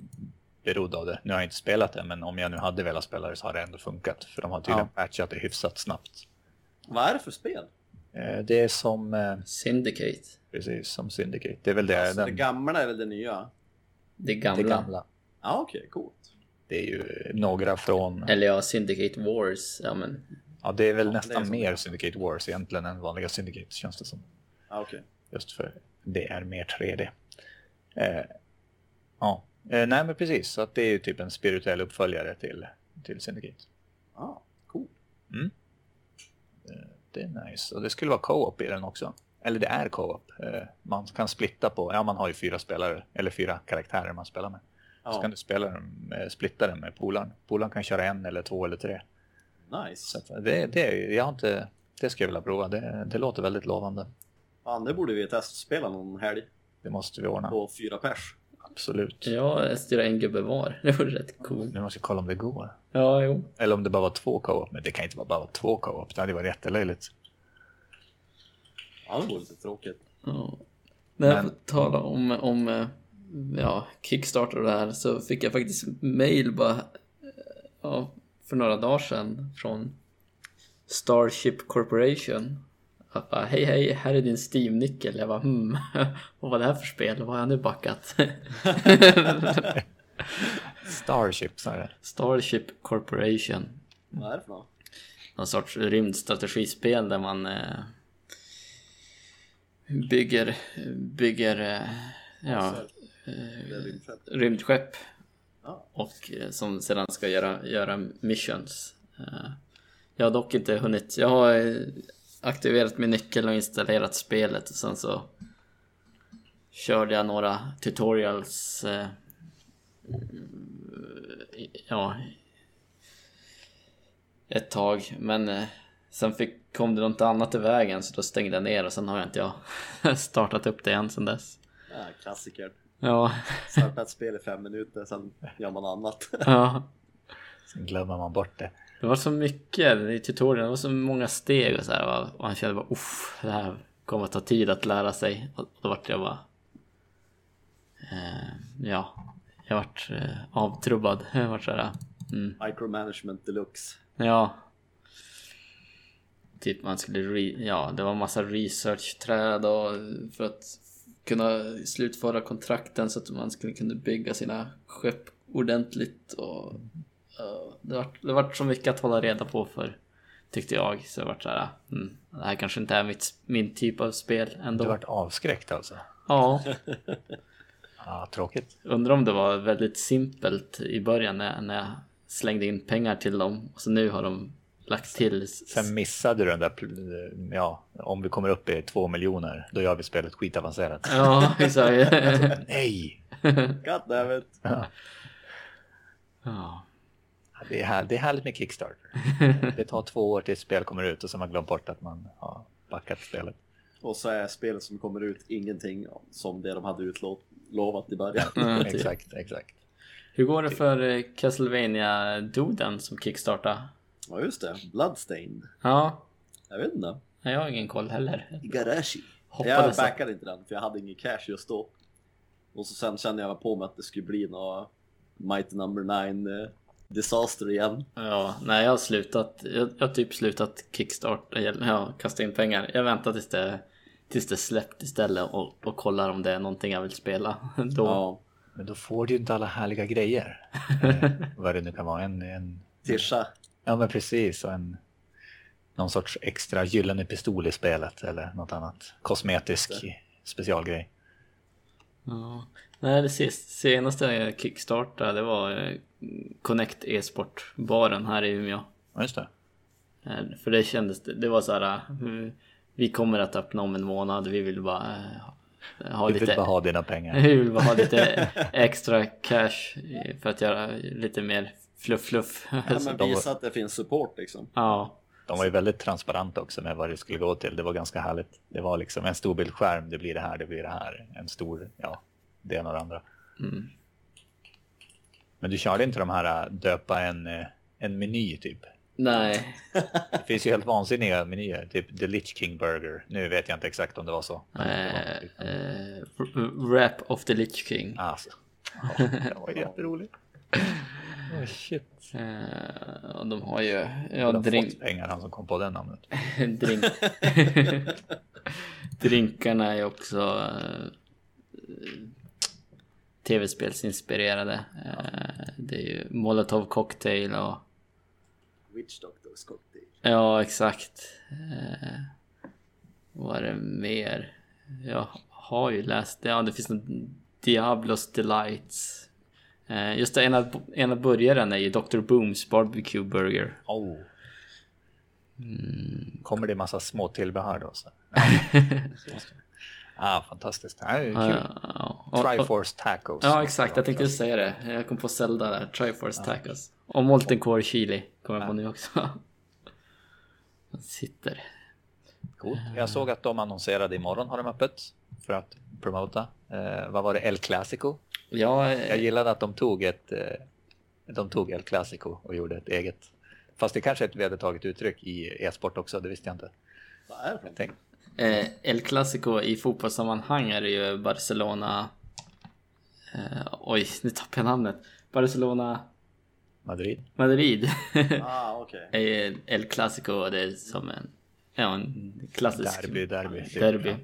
B: berodd av det. Nu har jag inte spelat det, men om jag nu hade velat spela det så har det ändå funkat. För de har tydligen patchat det hyfsat snabbt.
C: Vad är det för spel?
B: Eh, det är som, eh,
A: Syndicate.
B: precis som Syndicate. Det är väl det,
C: Alltså, det
B: den,
C: gamla är väl det nya?
A: Det gamla.
B: det gamla.
C: Ja, okej, coolt.
B: Det är ju några från...
A: Eller ja, Syndicate Wars. Ja, men
B: Ja, det är väl
C: Ja, är
B: nästan
C: så.
B: mer Syndicate Wars egentligen än vanliga Syndicate känns det som.
C: Ja, okej.
B: Just för det är mer 3D. Eh, ja, eh, nej men precis. Så att det är ju typ en spirituell uppföljare till, till Syndicate.
C: Ja, cool.
B: Det är nice. Och det skulle vara co-op i den också. Eller det är co-op. Eh, man kan splitta på, ja man har ju fyra spelare, eller fyra karaktärer man spelar med. Så
C: Ja,
B: kan du spela med, splitta den med polaren. Polaren kan köra en eller två eller tre.
C: Nice.
B: Så det, det, jag har inte, det ska jag vilja prova. Det, det låter väldigt lovande.
C: Fan, det borde vi testspela någon helg
B: Det måste vi ordna.
C: på fyra pers.
B: Absolut.
A: jag styrar en gubbe var. Det vore rätt coolt.
B: Nu måste jag kolla om det går.
A: Ja, jo.
B: Eller om det bara var två co-op. Men det kan inte vara bara vara två co-op. Det hade varit jättelöjligt.
C: Ja, det vore lite tråkigt.
A: Ja. När jag
B: Men-
A: får tala om, om eh, ja, Kickstarter och det här så fick jag faktiskt mail bara eh, ja, för några dagar sedan från Starship Corporation Jag bara, hej hej, här är din Steam-nyckel. Jag bara, hmm, vad var det här för spel? Vad har jag nu backat?
B: Starship sa det.
A: Starship Corporation.
C: Vad är det för något?
A: Någon sorts rymdstrategispel där man eh, bygger, bygger eh, ja,
C: rymdskepp.
A: Och eh, som sedan ska göra, göra missions. Eh, jag har dock inte hunnit. Jag har eh, aktiverat min nyckel och installerat spelet och sen så körde jag några tutorials. Ja, ett tag. Men sen fick, kom det något annat i vägen så då stängde jag ner och sen har jag inte jag startat upp det igen sen dess.
C: Ja, klassiker.
A: Ja,
C: Starta ett spel i fem minuter, sen gör man annat.
A: ja.
B: Sen glömmer man bort det.
A: Det var så mycket i tutorialen, det var så många steg och så här. Och man kände bara uff, det här kommer att ta tid att lära sig. Och då vart jag bara... Eh, ja, jag vart eh, avtrubbad. Jag vart såhär... Mm,
C: Micromanagement deluxe.
A: ja. Typ man skulle... Re- ja, det var massa research-träd och för att kunna slutföra kontrakten så att man skulle kunna bygga sina skepp ordentligt och ja, det var, det var så mycket att hålla reda på för tyckte jag så det var så här, mm, det här kanske inte är mitt, min typ av spel ändå.
B: Du vart avskräckt alltså?
A: Ja,
B: Ja, tråkigt.
A: undrar om det var väldigt simpelt i början när, när jag slängde in pengar till dem och så nu har de lagt till
B: Sen missade du den där, ja, om vi kommer upp i två miljoner, då gör vi spelet skitavancerat.
A: Ja, exakt.
B: Nej!
C: God damn it.
A: ja.
B: Det är, här, det är härligt med Kickstarter. Det tar två år tills spel kommer ut och så har man glömt bort att man har backat spelet.
C: Och så är spelet som kommer ut ingenting som det de hade utlovat i början.
A: Ja, typ.
B: exakt, exakt.
A: Hur går det för eh, Castlevania Doden som kickstartar?
C: Ja just det, Bloodstained.
A: Ja,
C: Jag vet inte.
A: nej, jag har ingen koll heller.
C: Igarashi. Jag backade inte den för jag hade ingen cash just då. Och så sen kände jag på mig att det skulle bli något Mighty Number 9 eh, disaster igen.
A: Ja, nej jag har slutat. Jag, jag har typ slutat kickstart, eller, ja, kasta in pengar. Jag väntar tills det, tills det släppt istället och, och kollar om det är någonting jag vill spela. Då.
C: Ja,
B: Men då får du ju inte alla härliga grejer. eh, vad det nu kan vara. En, en,
C: Tisha.
B: Ja men precis. Och en, någon sorts extra gyllene pistol i spelet eller något annat. Kosmetisk specialgrej.
A: Ja. Nej, det senaste jag kickstartade det var eh, Connect e-sport-baren här i Umeå.
B: Ja, just det.
A: Eh, För det kändes, det var så här, eh, vi kommer att öppna om en månad, vi vill bara ha
B: vill
A: lite...
B: bara ha dina pengar.
A: Vi vill bara ha lite extra cash för att göra lite mer fluff-fluff.
C: Ja, men visa att det finns support liksom.
A: Ja,
B: De var ju väldigt transparenta också med vad det skulle gå till. Det var ganska härligt. Det var liksom en stor bildskärm, det blir det här, det blir det här. En stor, ja, det ena och det andra.
A: Mm.
B: Men du körde inte de här äh, döpa en, äh, en meny typ?
A: nej.
B: Det finns ju helt vansinniga menyer, typ The Lich King Burger. Nu vet jag inte exakt om det var så. Men det var-
A: Eh, eh, Rap of the Lich King.
B: Alltså. Ja, det var jätteroligt. Oh, shit.
A: Eh, och de har ju, ja,
B: har
A: drink,
B: fått pengar han som kom på det namnet.
A: drink. Drinkarna är också eh, tv-spelsinspirerade. Eh, det är ju Molotov Cocktail och
C: Witch Doctors Cocktail.
A: Ja, exakt. Eh, vad är det mer? Jag har ju läst det. Ja, det finns något Diablos Delights. Eh, just det, ena, ena burgaren är ju Dr. Booms Barbecue Burger.
B: Oh. Kommer det massa små tillbehör då? Så? ah, fantastiskt.
A: Ja,
B: kul.
A: ja,
B: Triforce Tacos.
A: Ja, exakt. Jag tänkte säga det. Jag kom på Zelda där. Triforce Tacos. Och Molten Core Chili kommer jag på nu också. Den sitter.
B: Coolt. Jag såg att de annonserade imorgon har de öppet för att promota. Eh, vad var det? El Clasico?
A: Ja,
B: Jag
A: eh,
B: gillade att de tog ett eh, de tog El Clasico och gjorde ett eget. Fast det kanske är ett vedertaget uttryck i e-sport också, det visste jag inte.
C: Vad är det för.
A: Eh, El Clasico i fotbollssammanhang är det ju Barcelona... Eh, oj, nu tappade jag namnet. Barcelona
B: Madrid.
A: Madrid
C: Ah, okej.
A: är El Clasico det är som en ja, en klassisk
B: Derby, derby.
A: derby. Eh,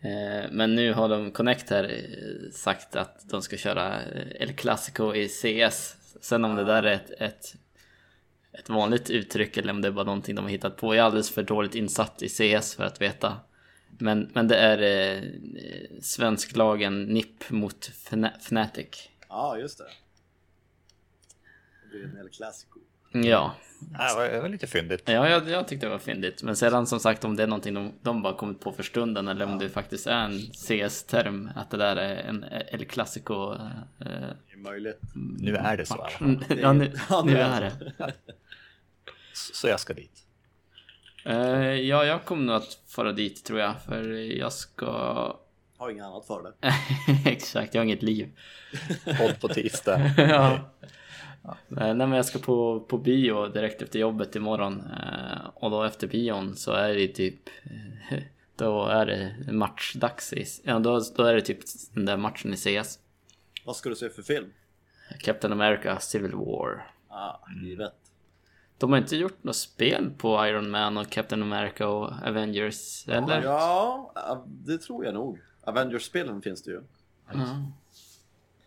A: Eh, men nu har de Connect här eh, sagt att de ska köra eh, El Clasico i CS. Sen om det där är ett, ett, ett vanligt uttryck eller om det är bara någonting de har hittat på. Jag är alldeles för dåligt insatt i CS för att veta. Men, men det är eh, svensklagen NIP mot Fna- Fnatic.
C: Ja, just det. Det blir en El Clasico.
A: Ja,
B: det var- det var lite fyndigt.
A: Ja, jag, jag tyckte det var fyndigt. Men sedan som sagt om det är någonting de, de bara kommit på för stunden eller om det faktiskt är en CS-term att det där är en El Clasico. Eh,
C: Det är möjligt.
B: Nu är det så. alla fall.
A: ja, nu,
C: Ja,
A: nu är
C: är
A: det.
B: Så jag ska dit.
A: Eh, ja, jag kommer nog att fara dit tror jag. För jag ska...
C: Har inget annat för det.
A: Exakt, jag har inget liv.
B: Podd på tisdag.
A: ja. Eh, Nej men jag ska på, på bio direkt efter jobbet imorgon. Eh, och då efter bion så är det typ... Då är det matchdags i... Ja, då, då är det typ den där matchen i CS.
C: Vad ska du se för film?
A: Captain America Civil War.
C: Ah, givet.
A: De har inte gjort något spel på Iron Man och Captain America och Avengers, eller?
C: Ja, det tror jag nog. Avengers-spelen finns det ju.
A: Ja.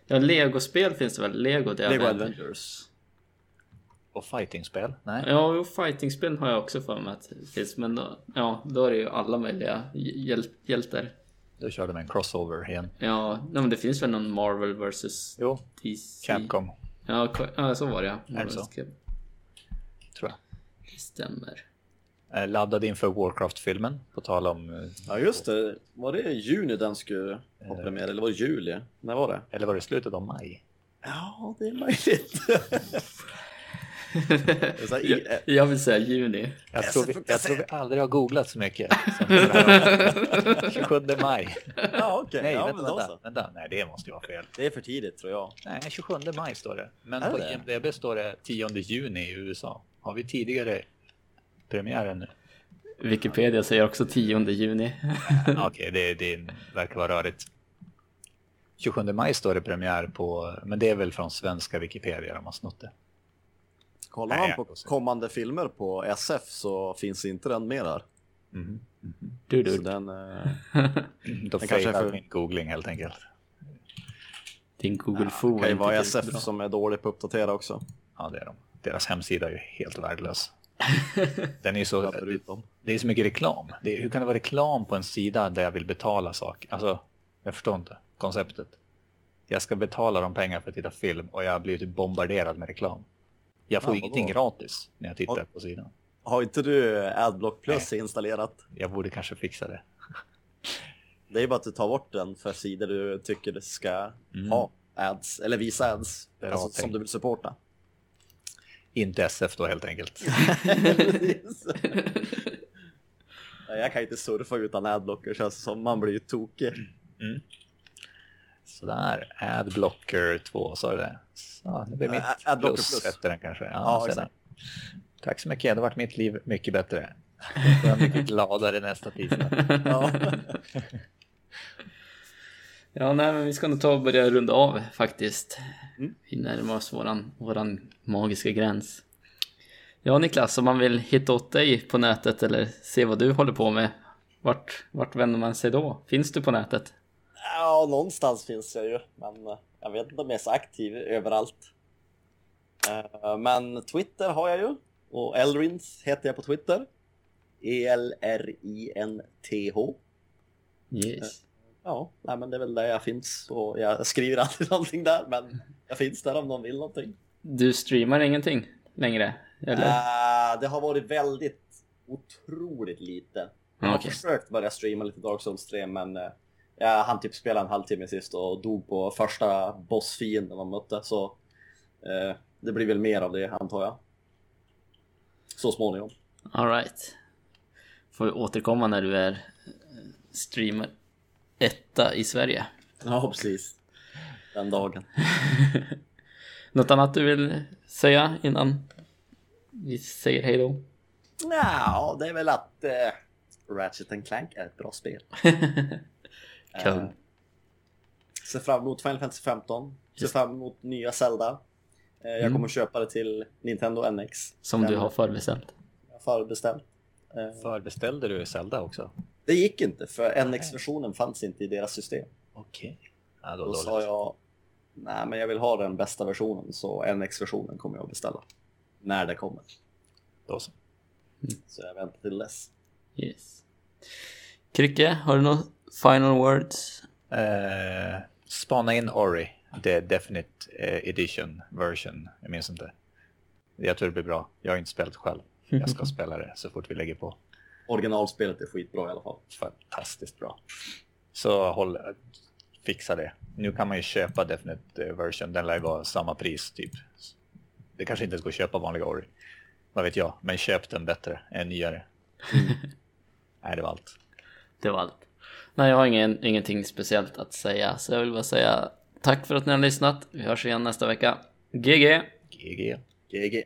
A: Ja, Lego-spel finns det väl? Lego, det
C: Lego.
A: Avengers.
B: Och fightingspel? Nej.
A: Ja, jo, fighting-spel har jag också för mig att det finns. Men då, ja, då är det ju alla möjliga hjäl hjältar.
B: Då körde de en crossover igen.
A: Ja, nej, men det finns väl någon Marvel vs
B: Jo,
A: DC?
B: Capcom
A: Ja, så var det ja.
B: Är det så?
A: Marvel-
B: tror jag.
A: Det stämmer.
B: Eh, Laddad inför Warcraft-filmen, på tal om... eh,
C: Ja, just det. Var det i juni den skulle ha premiär? Eller var det juli? När var det?
B: Eller var det slutet av maj?
C: Ja, det är möjligt.
A: Jag, jag vill säga juni.
B: Jag tror, vi, jag tror vi aldrig har googlat så mycket. Som det här. 27 maj.
C: Ja, okej.
B: Nej,
C: ja,
B: vänta, vänta, vänta. Nej, det måste ju vara fel.
C: Det är för tidigt tror jag.
B: Nej, 27 maj står det. Men
C: Är
B: på
C: det?
B: IMDB står det 10 juni i USA. Har vi tidigare premiären nu?
A: Wikipedia säger också 10 juni.
B: Okej, det, det verkar vara rörigt. 27 maj står det premiär på, men det är väl från svenska Wikipedia de har snott det.
C: Kollar man på kommande filmer på SF så finns inte den med där.
B: Mhm.
A: Du,
C: Så
A: du.
C: den, eh,
B: Då
C: kanske är för-
B: min googling helt enkelt.
A: Din Google Foo
C: kan ju
A: är
C: vara SF
A: bra.
C: som är dålig på att uppdatera också.
B: Ja, det är de. Deras hemsida är ju helt värdelös. Den är så, det är så mycket reklam. Det hur kan det vara reklam på en sida där jag vill betala saker? Alltså, jag förstår inte konceptet. Jag ska betala dem pengar för att titta film och jag blir typ bombarderad med reklam. Jag får
C: Ja,
B: ingenting gratis när jag tittar
C: Ja.
B: på sidan.
C: Har inte du Adblock Plus installerat?
B: Jag borde kanske fixa det.
C: Det är bara att du tar bort den för sidor du tycker ska ha ads, eller visa ads, alltså, som du vill supporta.
B: Inte SF då helt enkelt.
C: Jag kan inte surfa utan adblocker känns det som, man blir ju tokig.
B: Sådär, Adblocker 2, sa du det? Så, det blir mitt
C: Adblocker
B: plus,
C: plus.
B: efter den kanske. Ja,
C: Ja,
B: sedan. Tack så mycket, det har varit mitt liv mycket bättre. Jag är mycket gladare nästa tisdag.
C: Ja.
A: Ja, nej, men vi ska nog ta och börja runda av faktiskt.
C: Mm.
A: Vi närmar oss våran, våran magiska gräns. Ja, Niklas, om man vill hitta åt dig på nätet eller se vad du håller på med, vart, vart vänder man sig då? Finns du på nätet?
C: ja, någonstans finns jag ju, men eh, jag vet inte om jag är så aktiv överallt. Eh, Men Twitter har jag ju, och Elrins heter jag på Twitter. E-L-R-I-N-T-H.
A: Yes.
C: Ja, nej, men det är väl där jag finns och jag skriver aldrig någonting där, men jag finns där om någon vill någonting.
A: Du streamar ingenting längre? Eller?
C: Eh, det har varit väldigt otroligt lite. Jag har
A: Okej.
C: försökt börja streama lite Dark Souls 3 men eh, jag hann typ spela en halvtimme sist och dog på första bossfienden man mötte så eh, det blir väl mer av det antar jag. Så småningom.
A: Alright. Får vi återkomma när du är eh, streamer etta i Sverige.
C: Ja precis. Den dagen.
A: Något annat du vill säga innan vi säger hej då?
C: Ja, det är väl att eh, Ratchet and Clank är ett bra spel.
A: Kung.
C: Eh, ser fram emot Final Fantasy 15. Ser fram emot nya Zelda. Eh, jag
A: Mm.
C: kommer köpa det till Nintendo NX.
A: Som
C: Den
A: du har förbeställt.
C: jag har förbeställt. Eh,
B: Förbeställde du Zelda också?
C: Det gick inte för NX-versionen fanns inte i deras system.
B: Okej. Ja, då,
C: Då sa jag, nej men jag vill ha den bästa versionen så NX-versionen kommer jag att beställa. När det kommer.
B: Då så.
C: Så jag väntar till dess.
A: Yes. Krycke, har du några final words?
B: Eh, spana in Ori. The Definite eh, Edition version. Jag minns inte. Jag tror det blir bra. Jag har inte spelat själv. Jag ska spela det så fort vi lägger på.
C: Originalspelet är skitbra i alla fall.
B: Fantastiskt bra. Så håll, fixa det. Nu kan man ju köpa Definite eh, version. Den lär vara samma pris typ. Det kanske inte ens går att köpa vanliga Ori. Vad vet jag. Men köp den bättre. En nyare. Nej, det var allt.
A: Det var allt. Nej, jag har ingen, ingenting speciellt att säga, så jag vill bara säga tack för att ni har lyssnat. Vi hörs igen nästa vecka. GG!
B: GG.
C: GG.